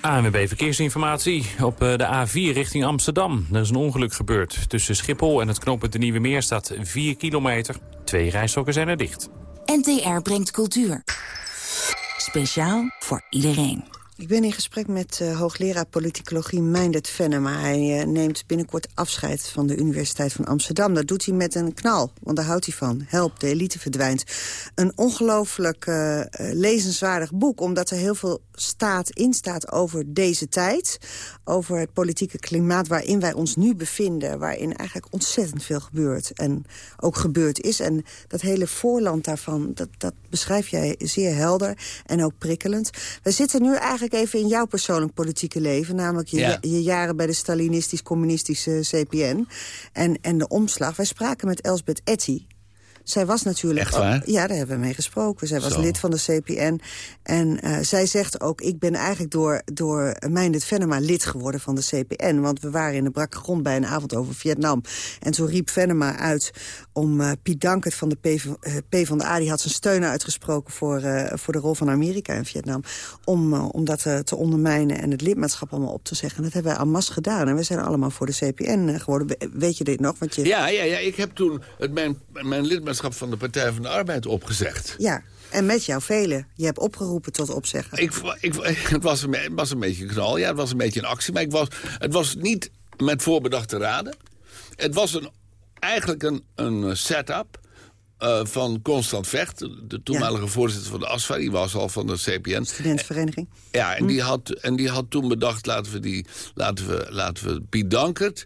ANWB Verkeersinformatie op eh, de A4 richting Amsterdam. Er is een ongeluk gebeurd. Tussen Schiphol en het knooppunt de Nieuwe Meer staat 4 kilometer. Twee rijstroken zijn er dicht. NTR brengt cultuur. Speciaal voor iedereen. Ik ben in gesprek met eh, hoogleraar politicologie Meindert Venema. Hij eh, neemt binnenkort afscheid van de Universiteit van Amsterdam. Dat doet hij met een knal, want daar houdt hij van. Help, de elite verdwijnt. Een ongelooflijk eh, lezenswaardig boek... omdat er heel veel staat, in staat over deze tijd. Over het politieke klimaat waarin wij ons nu bevinden. Waarin eigenlijk ontzettend veel gebeurt. En ook gebeurd is. En dat hele voorland daarvan, dat, dat beschrijf jij zeer helder. En ook prikkelend. We zitten nu eigenlijk even in jouw persoonlijk politieke leven. Namelijk je, Ja. je jaren bij de Stalinistisch-communistische CPN. En, en de omslag. Wij spraken met Elsbeth Etty. Zij was natuurlijk... Echt waar? ook- ja, daar hebben we mee gesproken. Zij was Zo. lid van de CPN. En eh, zij zegt ook, ik ben eigenlijk door, door Meindert Venema lid geworden van de CPN. Want we waren in de brakke grond bij een avond over Vietnam. En toen riep Venema uit om eh, Piet Dankert van de P, van- eh, P van de A... die had zijn steun uitgesproken voor, voor de rol van Amerika in Vietnam... om, om dat te ondermijnen en het lidmaatschap allemaal op te zeggen. En dat hebben wij en masse gedaan. En we zijn allemaal voor de CPN geworden. We- Weet je dit nog? Want je, Ja, ja, ja, ik heb toen het, mijn, mijn lidmaatschap van de Partij van de Arbeid opgezegd. Ja, en met jou velen. Je hebt opgeroepen tot opzeggen. Ik, ik, het, was een, het was een beetje een knal, ja, het was een beetje een actie. Maar ik was, het was niet met voorbedachte raden. Het was een, eigenlijk een, een setup eh, van Constant Vecht... de toenmalige voorzitter van de ASFA, die was al van de CPN. Studentenvereniging. Ja, en, Hm. die had, en die had toen bedacht, laten we, die, laten we, laten we Piet Dankert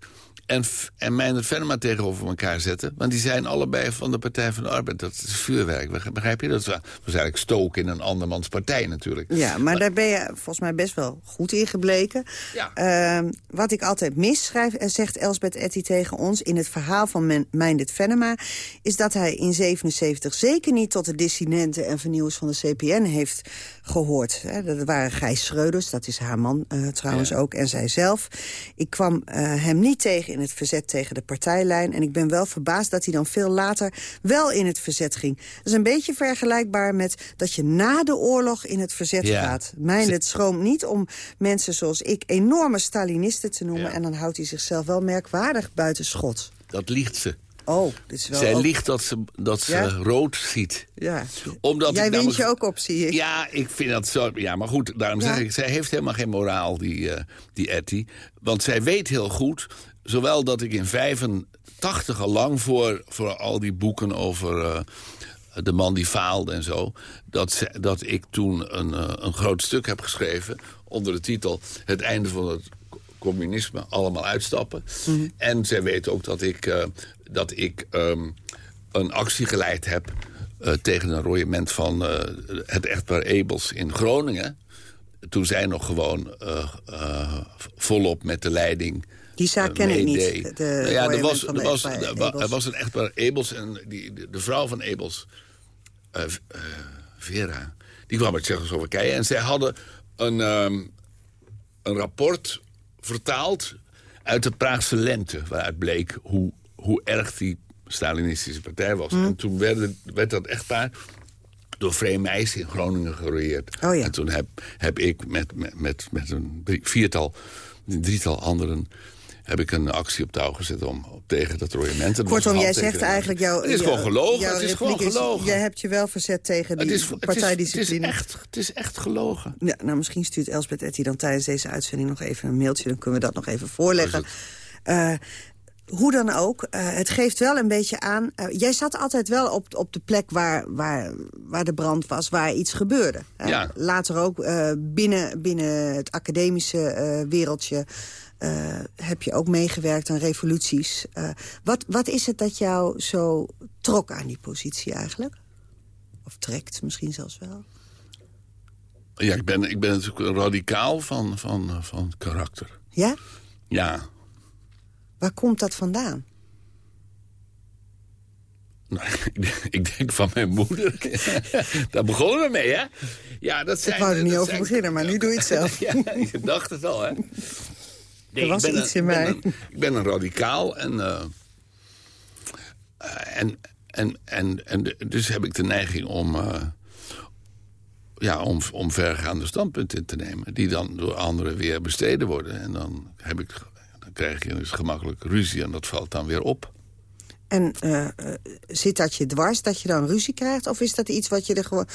en, en Venema tegenover elkaar zetten. Want die zijn allebei van de Partij van de Arbeid. Dat is vuurwerk, Begrijp- je? Dat was eigenlijk stoken in een andermans partij natuurlijk. Ja, maar daar ben je volgens mij best wel goed in gebleken. Ja. Ehm, wat ik altijd mis, schrijft, eh, zegt Elsbeth Etty tegen ons... in het verhaal van Meindert Venema... is dat hij in 77 zeker niet tot de dissidenten en vernieuwers van de CPN heeft gehoord. Hè. Dat waren Gijs Schreuders, dat is haar man eh, trouwens ook, en zijzelf. Ik kwam eh, hem niet tegen in het verzet tegen de partijlijn... en ik ben wel verbaasd dat hij dan veel later wel in het verzet ging. Dat is een beetje vergelijkbaar met dat je na de oorlog in het verzet Ja. gaat. Meindert schroomt niet om mensen zoals ik enorme Stalinisten te noemen... en dan houdt hij zichzelf wel merkwaardig buiten schot. Dat liegt ze. Oh, dit is wel... Zij ook- liegt dat ze, dat ze Ja? rood ziet. Ja. Omdat Jij wint je ook op, zie ik. Ja, ik vind dat zo... Ja, maar goed, daarom Ja. zeg ik... Zij heeft helemaal geen moraal, die, eh, die Etty. Want zij weet heel goed... Zowel dat ik in 85 al lang voor, voor al die boeken over... eh, de man die faalde en zo... dat, ze, dat ik toen een, eh, een groot stuk heb geschreven... onder de titel Het einde van het communisme allemaal uitstappen. En zij weet ook dat ik, eh, dat ik ehm, een actie geleid heb... tegen een royement van het echtpaar Ebels in Groningen. Toen zij nog gewoon volop met de leiding... Die zaak eh, ken ik niet, de Nou ja, er was, er, was, er was een echtpaar Ebels en die, de, de vrouw van Ebels, eh, eh, Vera, die kwam uit Tsjechoslowakije. En zij hadden een, ehm, een rapport vertaald uit de Praagse lente... waaruit bleek hoe, hoe erg die Stalinistische partij was. Hm. En toen werd, werd dat echtpaar door Vree Meijs in Groningen geroeid. Oh ja. En toen heb, heb ik met, met, met, met een drie- viertal, een drietal anderen... heb ik een actie op touw gezet om, tegen dat royement. En dat was Kortom, jij zegt eigenlijk... Jouw, Het is gewoon gelogen, het is gewoon gelogen. Jij hebt je wel verzet tegen die Het is, partijdiscipline. het, is echt, het is echt gelogen. Ja, nou, misschien stuurt Elsbeth Etty dan tijdens deze uitzending nog even een mailtje. Dan kunnen we dat nog even voorleggen. Eh, hoe dan ook, eh, het geeft wel een beetje aan... eh, jij zat altijd wel op, op de plek waar, waar, waar de brand was, waar iets gebeurde. Ja. Later ook binnen, binnen het academische wereldje... eh, heb je ook meegewerkt aan revoluties. Eh, wat, wat is het dat jou zo trok aan die positie eigenlijk? Of trekt misschien zelfs wel? Ja, ik ben, ik ben natuurlijk radicaal van, van, van karakter. Ja? Ja, Waar komt dat vandaan? nou, (laughs) ik denk- van mijn moeder. (laughs) Daar begonnen we mee, hè? Ja, dat zijn, Ik wou er niet over zijn- beginnen, maar nu doe je het zelf. (laughs) Ja, je dacht het al, hè? Nee, Er was ik ben iets een, in ben mij. een- ik ben een radicaal en, eh, eh, en, en, en, en dus heb ik de neiging om, eh, ja, om, om vergaande standpunten in te nemen... die dan door anderen weer bestreden worden. En dan, heb ik, dan krijg je dus gemakkelijk ruzie en dat valt dan weer op. En zit dat je dwars, dat je dan ruzie krijgt? Of is dat iets wat je er gewoon...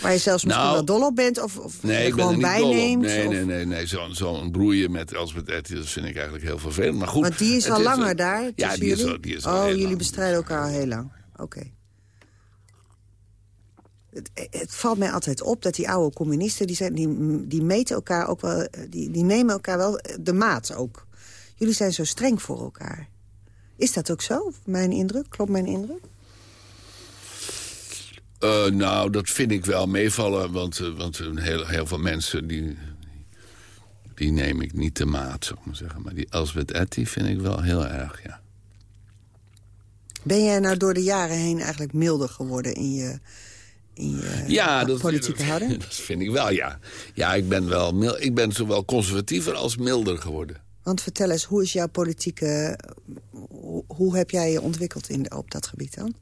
waar je zelfs misschien Nou, wel dol op bent? Of, of Nee, ik ben gewoon bijneemt? Nee, nee, nee, nee. Zo'n zo'n broeien met Elsbeth Etty, dat vind ik eigenlijk heel vervelend. Maar goed, Want die is al langer daar Ja, die is, jullie? al, die is al oh, jullie lang. bestrijden elkaar al heel lang. Oké. Het, het valt mij altijd op dat die oude communisten... die, zijn, die, die meten elkaar ook wel... Die, die nemen elkaar wel de maat ook. Jullie zijn zo streng voor elkaar. Is dat ook zo? Mijn indruk? Klopt mijn indruk? Eh, nou, dat vind ik wel meevallen, want, eh, want heel, heel veel mensen... die, die neem ik niet te maat, zou ik maar zeggen. Maar die Elsbeth Etty vind ik wel heel erg, ja. Ben jij nou door de jaren heen eigenlijk milder geworden in je, in je Ja, dat, politieke dat, (laughs) houding? dat vind ik wel, ja. Ja, ik ben, wel, mil- ik ben zowel conservatiever als milder geworden. Want vertel eens, hoe is jouw politieke... Hoe, heb jij je ontwikkeld in, op dat gebied dan?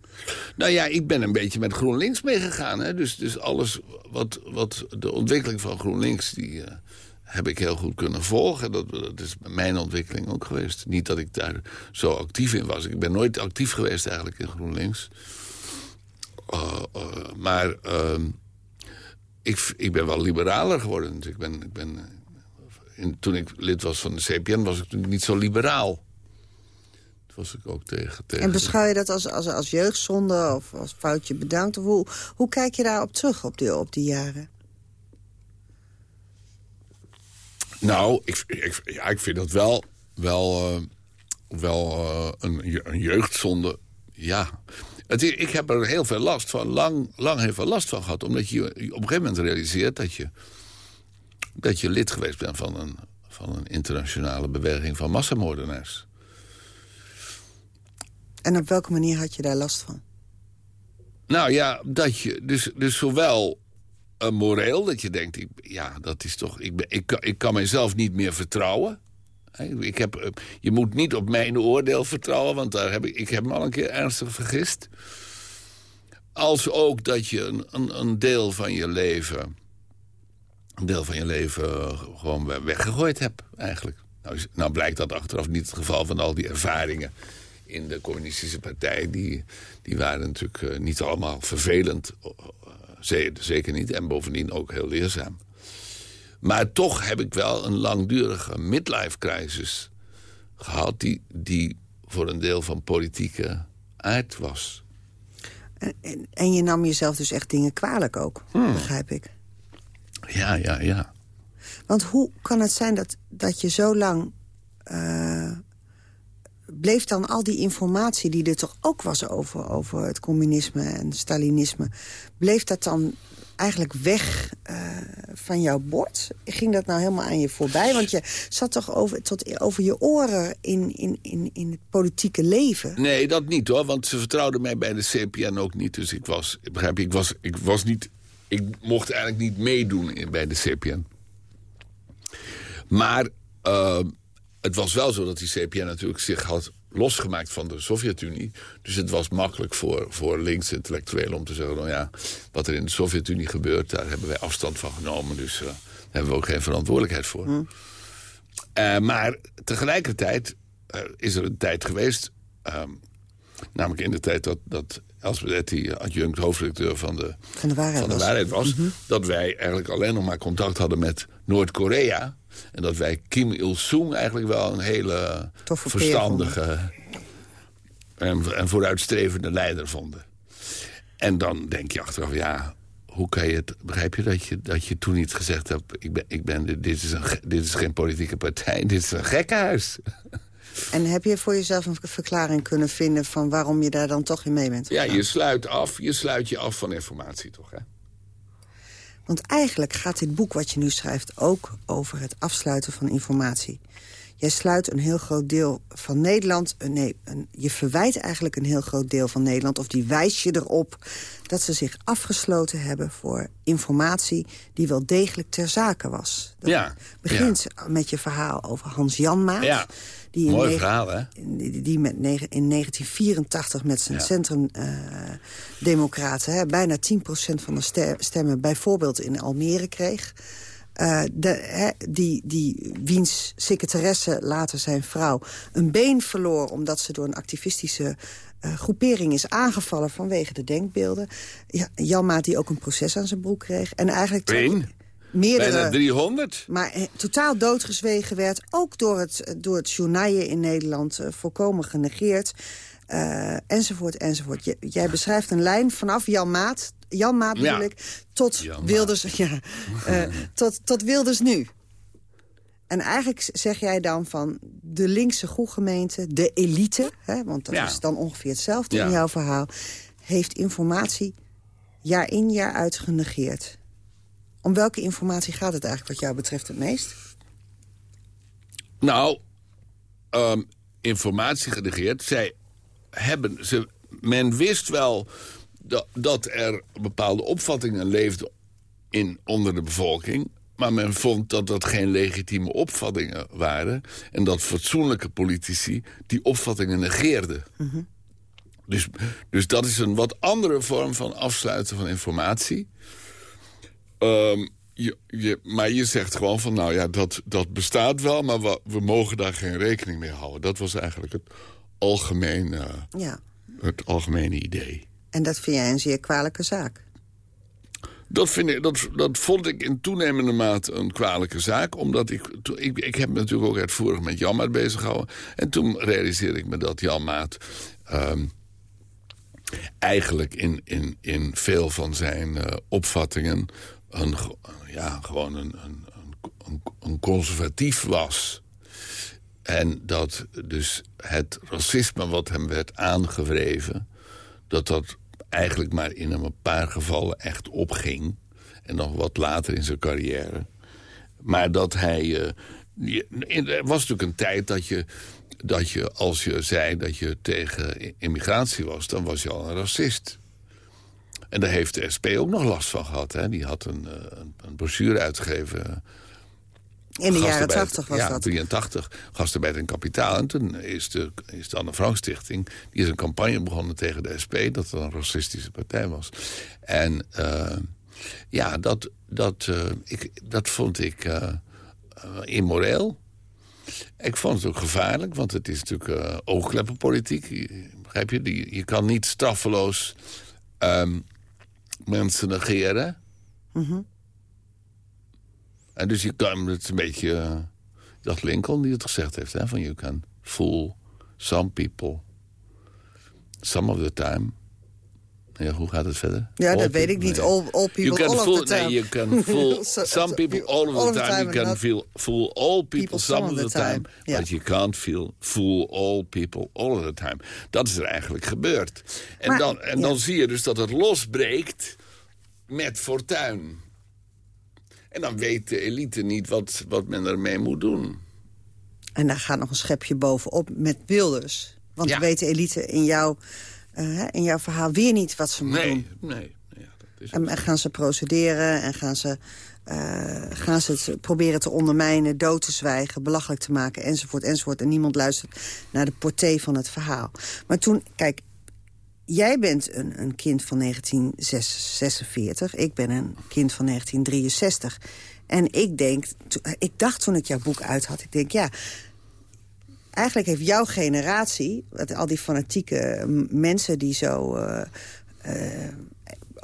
Nou ja, ik ben een beetje met GroenLinks meegegaan. Hè? Dus, dus alles wat, wat de ontwikkeling van GroenLinks... die eh, heb ik heel goed kunnen volgen. Dat, dat is mijn ontwikkeling ook geweest. Niet dat ik daar zo actief in was. Ik ben nooit actief geweest eigenlijk in GroenLinks. Uh, uh, maar uh, ik, ik ben wel liberaler geworden. Dus ik ben, ik ben, in, toen ik lid was van de CPN was ik natuurlijk niet zo liberaal. Dat was ik ook tegen. tegen En beschouw je dat als, als, als jeugdzonde of als foutje bedankt? Of hoe, hoe kijk je daarop terug op die, op die jaren? Nou, ik, ik, ja, ik vind dat wel, wel, uh, wel uh, een, een jeugdzonde. Ja. Het, ik heb er heel veel last van, lang, lang heel veel last van gehad. Omdat je op een gegeven moment realiseert dat je, dat je lid geweest bent van een, van een internationale beweging van massamoordenaars. En op welke manier had je daar last van? Nou ja, dat je dus, dus zowel uh, moreel, dat je denkt, ik, ja, dat is toch, ik, ben, ik, ik kan mezelf niet meer vertrouwen. Ik heb, je moet niet op mijn oordeel vertrouwen, want daar heb ik, ik heb me al een keer ernstig vergist. Als ook dat je een, een, een deel van je leven, een deel van je leven gewoon weggegooid hebt, eigenlijk. Nou, nou blijkt dat achteraf niet het geval van al die ervaringen in de communistische partij... die, die waren natuurlijk eh, niet allemaal vervelend. eh, ze- zeker niet. En bovendien ook heel leerzaam. Maar toch heb ik wel een langdurige midlife crisis gehad... die, die voor een deel van politieke aard was. En, en, en je nam jezelf dus echt dingen kwalijk ook, Hmm. begrijp ik. Ja, ja, ja. Want hoe kan het zijn dat, dat je zo lang... eh, bleef dan al die informatie die er toch ook was over, over het communisme en Stalinisme... bleef dat dan eigenlijk weg eh, van jouw bord? Ging dat nou helemaal aan je voorbij? Want je zat toch over, tot over je oren in, in, in, in het politieke leven? Nee, dat niet hoor, want ze vertrouwden mij bij de CPN ook niet. Dus ik was, begrijp je, ik was, ik was niet... Ik mocht eigenlijk niet meedoen in- bij de CPN. Maar eh, het was wel zo dat die CPN natuurlijk zich had losgemaakt van de Sovjet-Unie. Dus het was makkelijk voor, voor links-intellectuelen om te zeggen... nou ja, wat er in de Sovjet-Unie gebeurt, daar hebben wij afstand van genomen. Dus eh, daar hebben we ook geen verantwoordelijkheid voor. Eh, maar tegelijkertijd eh, is er een tijd geweest... ehm, namelijk in de tijd dat, dat Elsbedetti adjunct hoofdredacteur van de, Van de waarheid van de was. waarheid was... dat wij eigenlijk alleen nog maar contact hadden met Noord-Korea... en dat wij Kim Il-sung eigenlijk wel een hele Toffe verstandige... En, en vooruitstrevende leider vonden. En dan denk je achteraf, ja, hoe kan je het... Begrijp je dat je, dat je toen niet gezegd hebt... Ik ben, ik ben, dit, is een, dit is geen politieke partij, (laughs) dit is een gekkenhuis. En heb je voor jezelf een verklaring kunnen vinden... van waarom je daar dan toch in mee bent Ja, je sluit af, je sluit je af van informatie toch, hè? Want eigenlijk gaat dit boek wat je nu schrijft ook over het afsluiten van informatie. Jij sluit een heel groot deel van Nederland... eh, Nee, een, je verwijt eigenlijk een heel groot deel van Nederland... of die wijst je erop dat ze zich afgesloten hebben voor informatie... die wel degelijk ter zake was. Dat Ja, begint met je verhaal over Hans Janmaat. Ja, die mooi verhaal, hè? die, met in 1984 met zijn Ja. centrumdemocraten... bijna 10% van de ste- stemmen bijvoorbeeld in Almere kreeg... Eh, de, die, die wiens secretaresse, later zijn vrouw, een been verloor... omdat ze door een activistische eh, groepering is aangevallen vanwege de denkbeelden. Ja, Jan Maat die ook een proces aan zijn broek kreeg. En eigenlijk Eén? Meerdere... Bijna 300? Maar eh, totaal doodgezwegen werd. Ook door het, door het journaille in Nederland eh, volkomen genegeerd. eh, enzovoort, enzovoort. J- jij beschrijft een lijn vanaf Jan Maat... Jan Maat bedoel Ja. ik, tot Jan Maat. Wilders, ja, eh, (laughs) tot, tot Wilders nu. En eigenlijk zeg jij dan van de linkse groegemeente, de elite... Hè, want dat Ja. is dan ongeveer hetzelfde Ja. in jouw verhaal... heeft informatie jaar in jaar uit genegeerd. Om welke informatie gaat het eigenlijk wat jou betreft het meest? Nou, ehm, informatie genegeerd. Zij hebben, ze, men wist wel dat, dat er bepaalde opvattingen leefden in, onder de bevolking. Maar men vond dat dat geen legitieme opvattingen waren. En dat fatsoenlijke politici die opvattingen negeerden. Dus, dus dat is een wat andere vorm van afsluiten van informatie. Ehm, je, je, maar je zegt gewoon van, nou ja, dat, dat bestaat wel... maar we, we mogen daar geen rekening mee houden. Dat was eigenlijk het algemene, Ja, het algemene idee. en dat vind jij een zeer kwalijke zaak. Dat, vind ik, dat, dat vond ik in toenemende mate een kwalijke zaak. Omdat ik, ik, ik heb me natuurlijk ook uitvoerig met Janmaat bezig gehouden. En toen realiseerde ik me dat Janmaat... ehm eigenlijk in, in, in veel van zijn eh, opvattingen... Een, ja, gewoon een, een, een, een conservatief was. En dat dus het racisme wat hem werd aangewreven... dat dat eigenlijk maar in een paar gevallen echt opging. En nog wat later in zijn carrière. Maar dat hij... in- er was natuurlijk een tijd dat je, dat je, als je zei dat je tegen immigratie was... dan was je al een racist. En daar heeft de SP ook nog last van gehad. Hè? Die had een, eh, een, een brochure uitgegeven... In de jaren Gastarbeid- tachtig was ja, dat. 83, Gastarbeid en Kapitaal. En toen is de, is de Anne Frank Stichting... die is een campagne begonnen tegen de SP... dat het een racistische partij was. En eh, ja, dat, dat, eh, ik, dat vond ik immoreel. Ik vond het ook gevaarlijk, want het is natuurlijk oogkleppenpolitiek. Je- Begrijp je? Die- Je kan niet straffeloos ehm, mensen negeren. Mhm. En dus je kan, het is een beetje... eh, dat Lincoln die het gezegd heeft, hè, van you can fool some people some of the time. Ja, hoe gaat het verder? Ja, All dat weet ik niet. nee. All, all people, you can all of the time. Nee, you can fool (laughs) So- some people all of the time. You can feel, fool all people, some of the time. But you can't feel, fool all people all of the time. Dat is er eigenlijk gebeurd. En, Maar- dan, en ja. dan zie je dus dat het losbreekt met fortuin. En dan weet de elite niet wat, wat men ermee moet doen. En daar gaat nog een schepje bovenop met Wilders. Want Ja. we weten elite in, jouw eh, in jouw verhaal weer niet wat ze moeten doen. Nee, nee. En, en gaan ze procederen en gaan ze, eh, gaan ze het proberen te ondermijnen... dood te zwijgen, belachelijk te maken, enzovoort, enzovoort. En niemand luistert naar de portée van het verhaal. Maar toen, kijk, jij bent een, een kind van 1946. Ik ben een kind van 1963. En ik denk, ik dacht toen ik jouw boek uit had... ik denk, ja, eigenlijk heeft jouw generatie... al die fanatieke mensen die zo... eh, eh,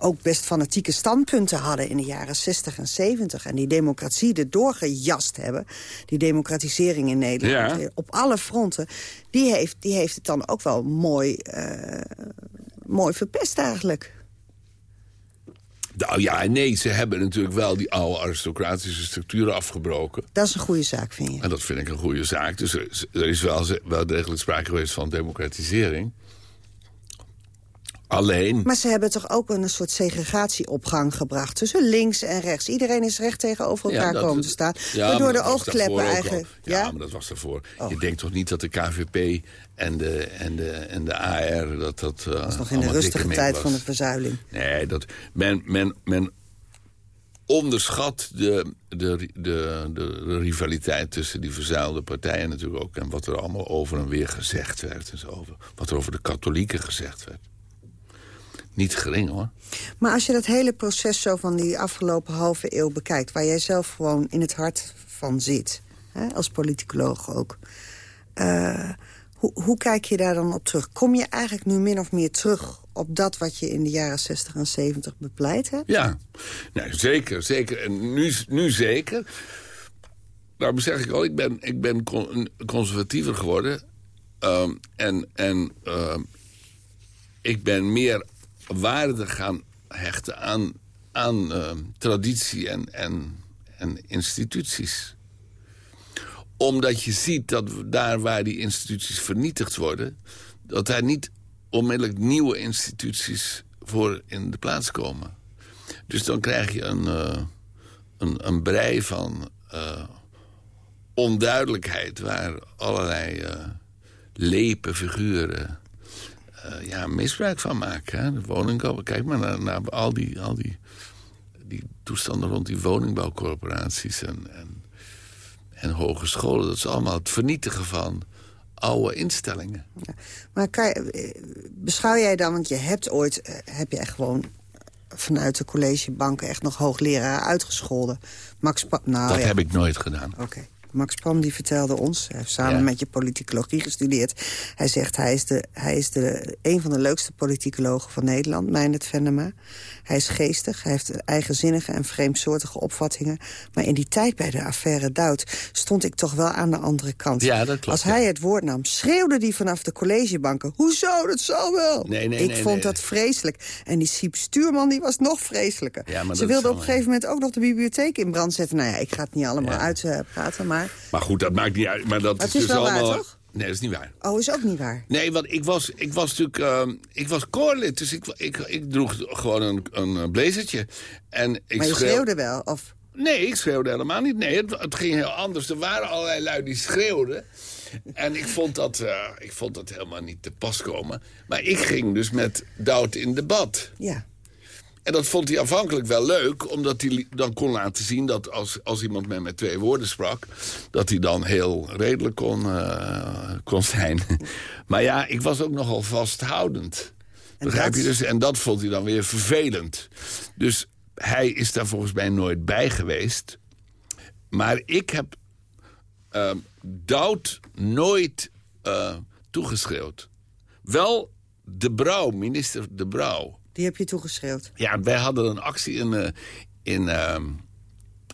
ook best fanatieke standpunten hadden in de jaren 60 en 70... en die democratie erdoor gejast hebben... die democratisering in Nederland, Ja. op alle fronten... Die heeft, die heeft het dan ook wel mooi, eh, mooi verpest eigenlijk. Nou ja, nee, ze hebben natuurlijk wel die oude aristocratische structuren afgebroken. Dat is een goede zaak, vind je? En dat vind ik een goede zaak. Dus er is, er is wel, wel degelijk sprake geweest van democratisering. Alleen... Maar ze hebben toch ook een soort segregatie op gang gebracht... tussen links en rechts. Iedereen is recht tegenover elkaar dat- komen te staan. Ja, waardoor de oogkleppen eigenlijk... al. Ja, maar dat was daarvoor. Je denkt toch niet dat de KVP en de, en de, en de AR... dat dat, uh, Dat is nog in de rustige tijd van de verzuiling. Nee, dat, men, men, men onderschat de, de, de, de, rivaliteit tussen die verzuilde partijen natuurlijk ook... en wat er allemaal over en weer gezegd werd. En zo, over, wat er over de katholieken gezegd werd. Niet gering, hoor. Maar als je dat hele proces zo van die afgelopen halve eeuw bekijkt... waar jij zelf gewoon in het hart van zit, hè, als politicoloog ook... eh, hoe, hoe kijk je daar dan op terug? Kom je eigenlijk nu min of meer terug op dat wat je in de jaren 60 en 70 bepleit hebt? Ja, nee, zeker, zeker. En nu, nu zeker. Daarom zeg ik al, ik ben, ik ben con- conservatiever geworden. Ehm, en en ehm, ik ben meer waarde gaan hechten aan, aan ehm, traditie en, en, en instituties. Omdat je ziet dat daar waar die instituties vernietigd worden... dat daar niet onmiddellijk nieuwe instituties voor in de plaats komen. Dus dan krijg je een, eh, een, een brei van eh, onduidelijkheid... waar allerlei eh lepe figuren eh, ja, misbruik van maken. Hè? De woningbouw, kijk maar naar, naar al, die, al die, die toestanden rond die woningbouwcorporaties... en, en, en hogescholen. Dat is allemaal het vernietigen van oude instellingen. Maar kan je- eh, beschouw jij dan, want je hebt ooit... eh, heb je echt gewoon vanuit de collegebanken echt nog hoogleraar uitgescholden. Max Pa- nou, dat ja. heb ik nooit gedaan. Oké. Max Pam die vertelde ons, hij heeft samen Ja. met je politicologie gestudeerd. Hij zegt hij is, de, hij is de, een van de leukste politicologen van Nederland, Meijnerd Venema. Hij is geestig, hij heeft eigenzinnige en vreemdsoortige opvattingen. Maar in die tijd bij de affaire Dout stond ik toch wel aan de andere kant. Ja, dat klopt, Als hij het woord nam, schreeuwde hij vanaf de collegebanken... hoezo, dat zal wel. Nee, nee, ik nee, vond dat vreselijk. En die Siep Stuurman die was nog vreselijker. Ja, Ze wilde op een gegeven moment ook nog de bibliotheek in brand zetten. Nou ja, ik ga het niet allemaal uitpraten, maar... Maar goed, dat maakt niet uit. Maar dat Maar is dus wel waar, allemaal... toch? Nee, dat is niet waar. Oh, is ook niet waar. Nee, want ik was, ik was natuurlijk... ehm, ik was koorlid, dus ik, ik, ik droeg gewoon een, een blazertje. En ik maar je schreeuw- schreeuwde wel, of... Nee, ik schreeuwde helemaal niet. Nee, het, het ging heel anders. Er waren allerlei lui die schreeuwden. En ik vond, dat, eh, ik vond dat helemaal niet te pas komen. Maar ik ging dus met Dout in debat. Ja. En dat vond hij aanvankelijk wel leuk, omdat hij dan kon laten zien dat als, als iemand mij met twee woorden sprak, dat hij dan heel redelijk kon, eh, kon zijn. (laughs) maar ja, ik was ook nogal vasthoudend. Begrijp je dus? En dat vond hij dan weer vervelend. Dus hij is daar volgens mij nooit bij geweest. Maar ik heb ehm, Doud nooit uh, toegeschreeuwd. Wel De Brouw, minister De Brouw. Die heb je toegeschreeuwd? Ja, wij hadden een actie in, uh, in, uh,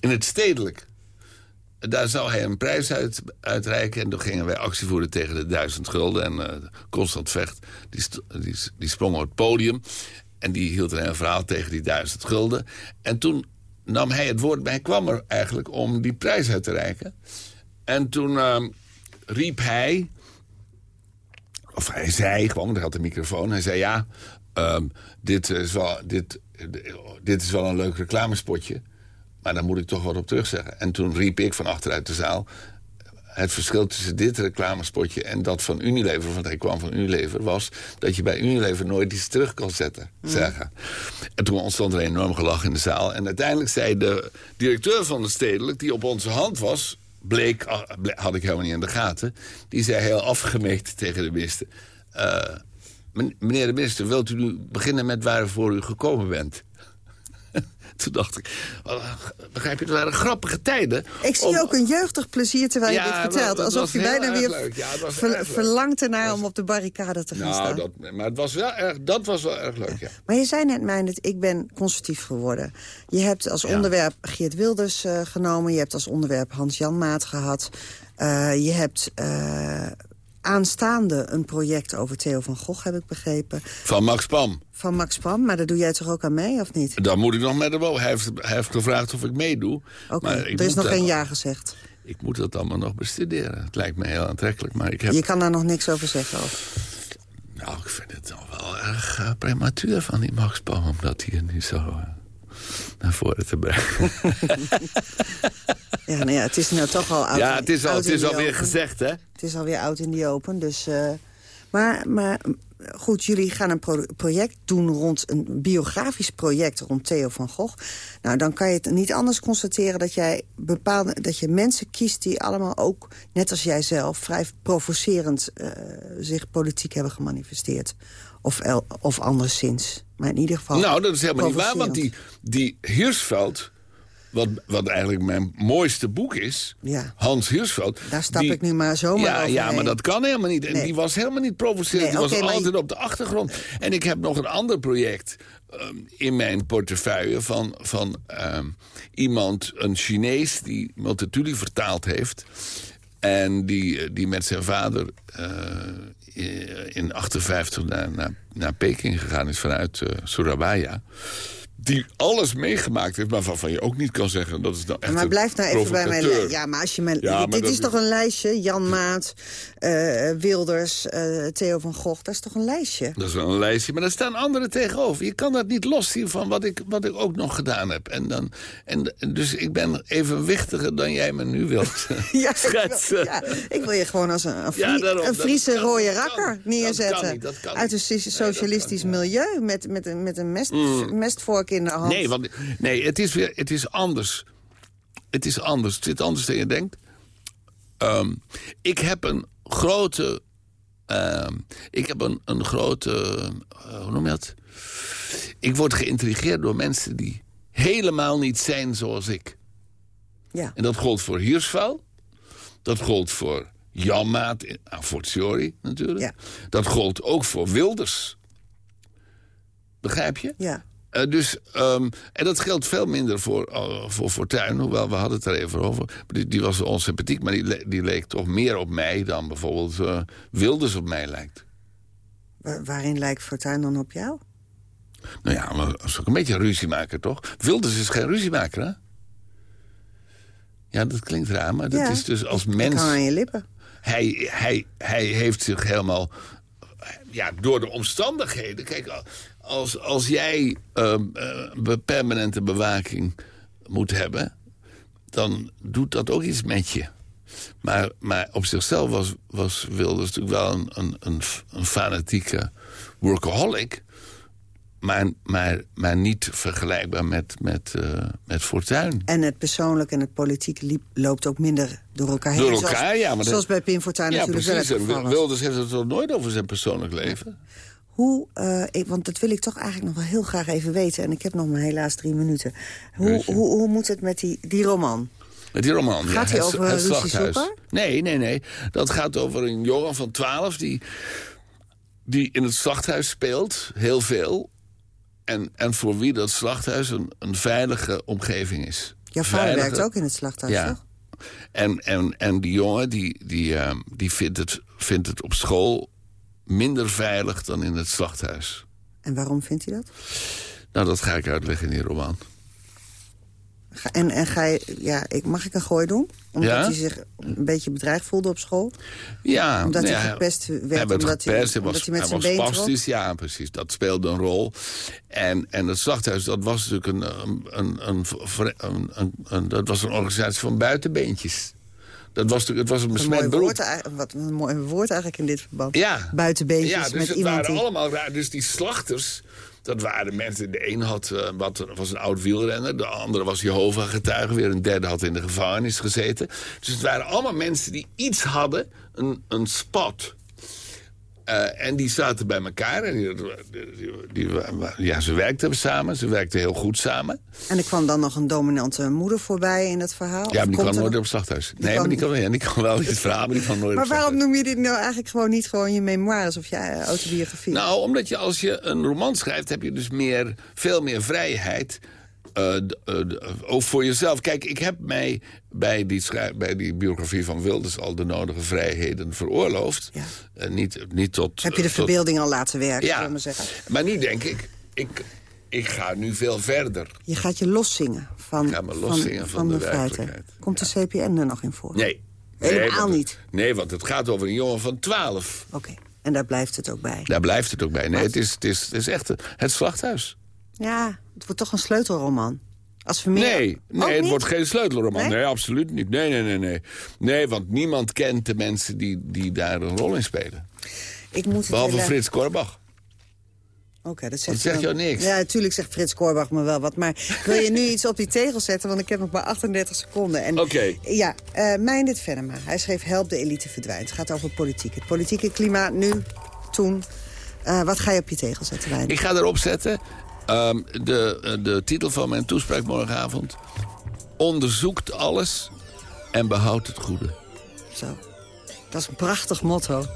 in het stedelijk. Daar zou hij een prijs uit, uitreiken. En toen gingen wij actie voeren tegen de duizend gulden. En uh, Constant Vecht, die, die, die sprong op het podium. En die hield er een verhaal tegen die duizend gulden. En toen nam hij het woord, hij kwam er eigenlijk om die prijs uit te reiken. En toen uh, riep hij... Of hij zei gewoon, hij had de microfoon. Hij zei, ja, um, dit, is wel, dit, dit is wel een leuk reclamespotje. Maar daar moet ik toch wat op terugzeggen. En toen riep ik van achteruit de zaal... het verschil tussen dit reclamespotje en dat van Unilever... want hij kwam van Unilever, was dat je bij Unilever nooit iets terug kan zetten, zeggen. En toen ontstond er een enorm gelach in de zaal. En uiteindelijk zei de directeur van het stedelijk, die op onze hand was... bleek, had ik helemaal niet in de gaten... die zei heel afgemeekt tegen de minister... Uh, meneer de minister, wilt u nu beginnen met waarvoor u gekomen bent? (laughs) Toen dacht ik, oh, begrijp je, het waren grappige tijden. Ik zie om... ook een jeugdig plezier terwijl je dit vertelt. Dat, alsof je bijna weer ja, ver, verlangt ernaar om op de barricade te gaan nou, staan. Dat, maar het was wel erg, dat was wel erg leuk, ja. Maar je zei net, Meijnert, ik ben conservatief geworden. Je hebt als onderwerp Geert Wilders uh, genomen. Je hebt als onderwerp Hans-Jan Maat gehad. Uh, je hebt... Uh, aanstaande een project over Theo van Gogh, heb ik begrepen. Van Max Pam. Van Max Pam, maar daar doe jij toch ook aan mee, of niet? Dan moet ik nog met hem over. Hij heeft, hij heeft gevraagd of ik meedoe. Oké, okay, er is nog geen ja gezegd. Ik moet dat allemaal nog bestuderen. Het lijkt me heel aantrekkelijk, maar ik heb... Je kan daar nog niks over zeggen, of? Nou, ik vind het nog wel erg uh, prematuur van die Max Pam... omdat hij er nu zo uh, naar voren te brengen. (laughs) ja, nou ja, het is nou toch al oud. Ja, het is, al, het is alweer open. gezegd, hè? Het is alweer oud in die open, dus... Uh, maar, maar goed, jullie gaan een pro project doen rond een biografisch project rond Theo van Gogh. Nou, dan kan je het niet anders constateren dat jij bepaalde dat je mensen kiest die allemaal ook, net als jij zelf, vrij provocerend uh, zich politiek hebben gemanifesteerd. Of, el, of anderszins. Maar in ieder geval. Nou, dat is helemaal niet waar, want die, die Hirsveld. Wat, wat eigenlijk mijn mooiste boek is, ja. Hans Hirsveld. Daar stap die, ik nu maar zomaar ja. Ja, maar dat kan helemaal niet. En Nee. die was helemaal niet provocerend. Nee, die was altijd je- op de achtergrond. En ik heb nog een ander project ehm, in mijn portefeuille... van, van ehm, iemand, een Chinees, die Multatuli vertaald heeft... en die, eh, die met zijn vader eh, in 58 naar, naar, naar Peking gegaan is vanuit eh, Surabaya... die alles meegemaakt heeft, maar waarvan je ook niet kan zeggen... dat is nou echt maar blijf nou even bij mijn. Ja, maar als je mijn, Ja, dit dat is toch een lijstje? Jan Maat, eh, Wilders, eh, Theo van Gogh. Dat is toch een lijstje? Dat is wel een lijstje, maar er staan anderen tegenover. Je kan dat niet loszien van wat ik, wat ik ook nog gedaan heb. En dan, en, dus ik ben evenwichtiger dan jij me nu wilt (laughs) Ja, ik schetsen. wil, ja, ik wil je gewoon als een, een, Ja, Frie- daarom, een dat Friese rode kan- rakker dat kan neerzetten. niet, dat kan uit een socialistisch milieu met, met een, met een mest, Mm. In de hand. Nee, want, nee het, is weer, het is anders. Het is anders. Het zit anders dan je denkt. Ehm, ik heb een grote... ehm, ik heb een, een grote... eh, hoe noem je dat? Ik word geïntrigeerd door mensen die helemaal niet zijn zoals ik. Ja. En dat gold voor Hiersvel. Dat gold voor Janmaat, a fortiori natuurlijk. Ja. Dat gold ook voor Wilders. Begrijp je? Ja. Eh, dus, ehm, en dat geldt veel minder voor, eh, voor Fortuyn, hoewel we hadden het er even over. Die, die was onsympathiek, maar die, le- die leek toch meer op mij dan bijvoorbeeld eh, Wilders op mij lijkt. Wa- waarin lijkt Fortuyn dan op jou? Nou ja, maar dat is ook een beetje een ruziemaker, toch? Wilders is geen ruziemaker, hè? Ja, dat klinkt raar, maar dat Ja, is dus als mens... aan je lippen. hij, hij, hij heeft zich helemaal... Ja, door de omstandigheden... Kijk, als, als jij ehm, eh, permanente bewaking moet hebben... dan doet dat ook iets met je. Maar, maar op zichzelf was, was Wilders natuurlijk wel een, een, een, een fanatieke workaholic... Maar, maar, maar niet vergelijkbaar met, met, eh, met Fortuyn. En het persoonlijk en het politiek liep, loopt ook minder door elkaar heen. Door elkaar, zoals, ja. Maar dat- Zoals bij Pim Fortuyn ja, natuurlijk precies. wel het. Wilders heeft het nooit over zijn persoonlijk leven? Hoe, eh, ik, want dat wil ik toch eigenlijk nog wel heel graag even weten. En ik heb nog maar helaas drie minuten. Hoe, hoe, hoe moet het met die, die roman? Met die roman. Gaat ja, hij over het slachthuis. Nee, nee, nee. Dat gaat over een jongen van 12 die, die in het slachthuis speelt, heel veel. En, en voor wie dat slachthuis een, een veilige omgeving is. Jouw vader Veilige- werkt ook in het slachthuis, ja. toch? En, en, en die jongen die, die, ehm, die vindt, het, vindt het op school minder veilig dan in het slachthuis. En waarom vindt hij dat? Nou, dat ga ik uitleggen in die roman. Ga- En, en ga je, ja, ik, mag ik een gooi doen? Omdat Ja? hij zich een beetje bedreigd voelde op school? Ja, Omdat hij gepest werd, Hij werd omdat hij- gepest, hij, omdat hij met hij zijn was been spastisch, ja, precies. Dat speelde een rol. En, en het slachthuis, dat was natuurlijk een, een, een, een, een, een- een- dat was een organisatie van buitenbeentjes. Dat was het was een Een besmet mooi, beroep. woord, eigenlijk- wat een mooi woord eigenlijk in dit verband. Ja. Buitenbeentjes Ja, dus met het iemand waren die... allemaal raar. Dus die slachters, dat waren mensen. De een had, eh, wat, was een oud wielrenner. De andere was Jehovah-getuige. Weer een derde had in de gevangenis gezeten. Dus het waren allemaal mensen die iets hadden. Een, een spot. Eh, en die zaten bij elkaar. En die, die- die- ja, ze werkten samen. Ze werkten heel goed samen. En er kwam dan nog een dominante moeder voorbij in het verhaal? Ja, maar die kwam nooit nog- op het slachthuis. Nee, kwam- maar die ja, die kan wel in het verhaal, maar die kwam nooit Maar op waarom noem je dit nou eigenlijk gewoon niet gewoon je memoires of je eh, autobiografie? Nou, omdat je als je een roman schrijft... heb je dus meer, veel meer vrijheid... eh, eh, d- ook voor jezelf. Kijk, ik heb mij bij die, bij die biografie van Wilders... al de nodige vrijheden veroorloofd. Eh, niet, niet tot... Heb je de eh, tot- verbeelding al laten werken, Ja. maar zeggen? Maar nu denk ik, ik, ik ga nu veel verder. Je gaat je loszingen van, ga me loszingen van de feiten. werkelijkheid. Komt de CPN er nog in voor? Nee. Helemaal nee, niet. Nee, want het gaat over een jongen van 12. Oké, en daar blijft het ook bij. Daar blijft het ook bij. Nee, het is, het is, het is echt het slachthuis. Ja, het wordt toch een sleutelroman. Als Vermeer... Nee, nee het wordt geen sleutelroman. Nee? Nee? absoluut niet. Nee, nee, nee, nee. Nee, want niemand kent de mensen die, die daar een rol in spelen. Ik moet Behalve Frits Korbach. Oké, dat zegt, Dat zegt jou niks. Ja, natuurlijk zegt Frits Korbach me wel wat. Maar wil je nu iets op die tegel zetten? Want ik heb nog maar 38 seconden. En, Oké. Ja, eh Meindert Venema. Hij schreef Help de elite verdwijnt. Het gaat over politiek. Het politieke klimaat nu, toen. Eh, wat ga je op je tegel zetten, Meindert? Ik ga erop zetten ehm, de, eh, de titel van mijn toespraak morgenavond. Onderzoekt alles en behoudt het goede. Zo. Dat is een prachtig motto.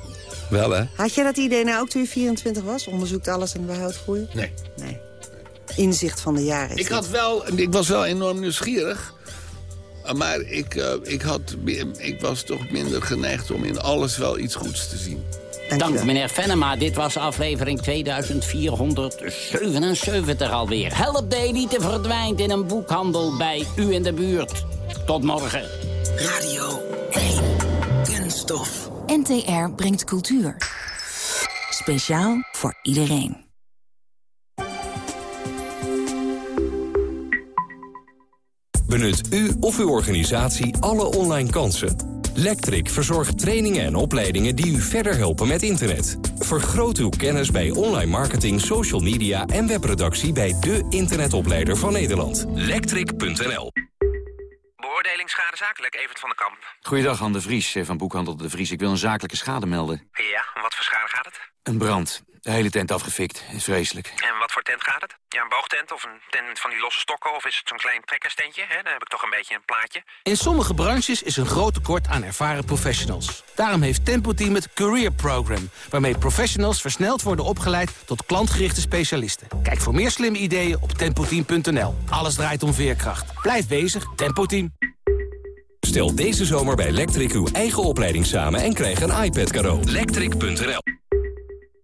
Wel, hè? Had jij dat idee nou ook toen je 24 was? Onderzoekt alles en behoudt groeien? Nee. Nee. Inzicht van de jaren. is Ik, had wel, ik was wel enorm nieuwsgierig. Maar ik, eh, ik, had, ik was toch minder geneigd om in alles wel iets goeds te zien. Dank meneer Venema, dit was aflevering 2477 alweer. Help de elite verdwijnt in een boekhandel bij u in de buurt. Tot morgen. Radio 1. Kunststof. NTR brengt cultuur. Speciaal voor iedereen. Benut u of uw organisatie alle online kansen. Lectric verzorgt trainingen en opleidingen die u verder helpen met internet. Vergroot uw kennis bij online marketing, social media en webproductie bij de internetopleider van Nederland. Lectric.nl Beoordeling schade zakelijk, Evert van den Kamp. Goeiedag, Han de Vries eh, van Boekhandel de Vries. Ik wil een zakelijke schade melden. Ja, om wat voor schade gaat het? Een brand. De hele tent afgefikt. Is vreselijk. En wat voor tent gaat het? Ja, een boogtent of een tent met van die losse stokken... of is het zo'n klein trekkerstentje? Hè? Dan heb ik toch een beetje een plaatje. In sommige branches is een groot tekort aan ervaren professionals. Daarom heeft Tempo Team het Career Program... waarmee professionals versneld worden opgeleid tot klantgerichte specialisten. Kijk voor meer slimme ideeën op tempoteam.nl. Alles draait om veerkracht. Blijf bezig, Tempo Team. Stel deze zomer bij Lectric uw eigen opleiding samen en krijg een iPad cadeau. Lectric.nl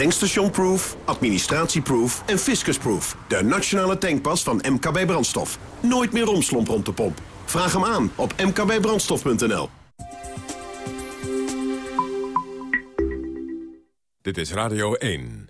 Tankstationproof, administratieproof en fiscusproof. De nationale tankpas van MKB Brandstof. Nooit meer romslomp rond de pomp. Vraag hem aan op mkbbrandstof.nl. Dit is Radio 1.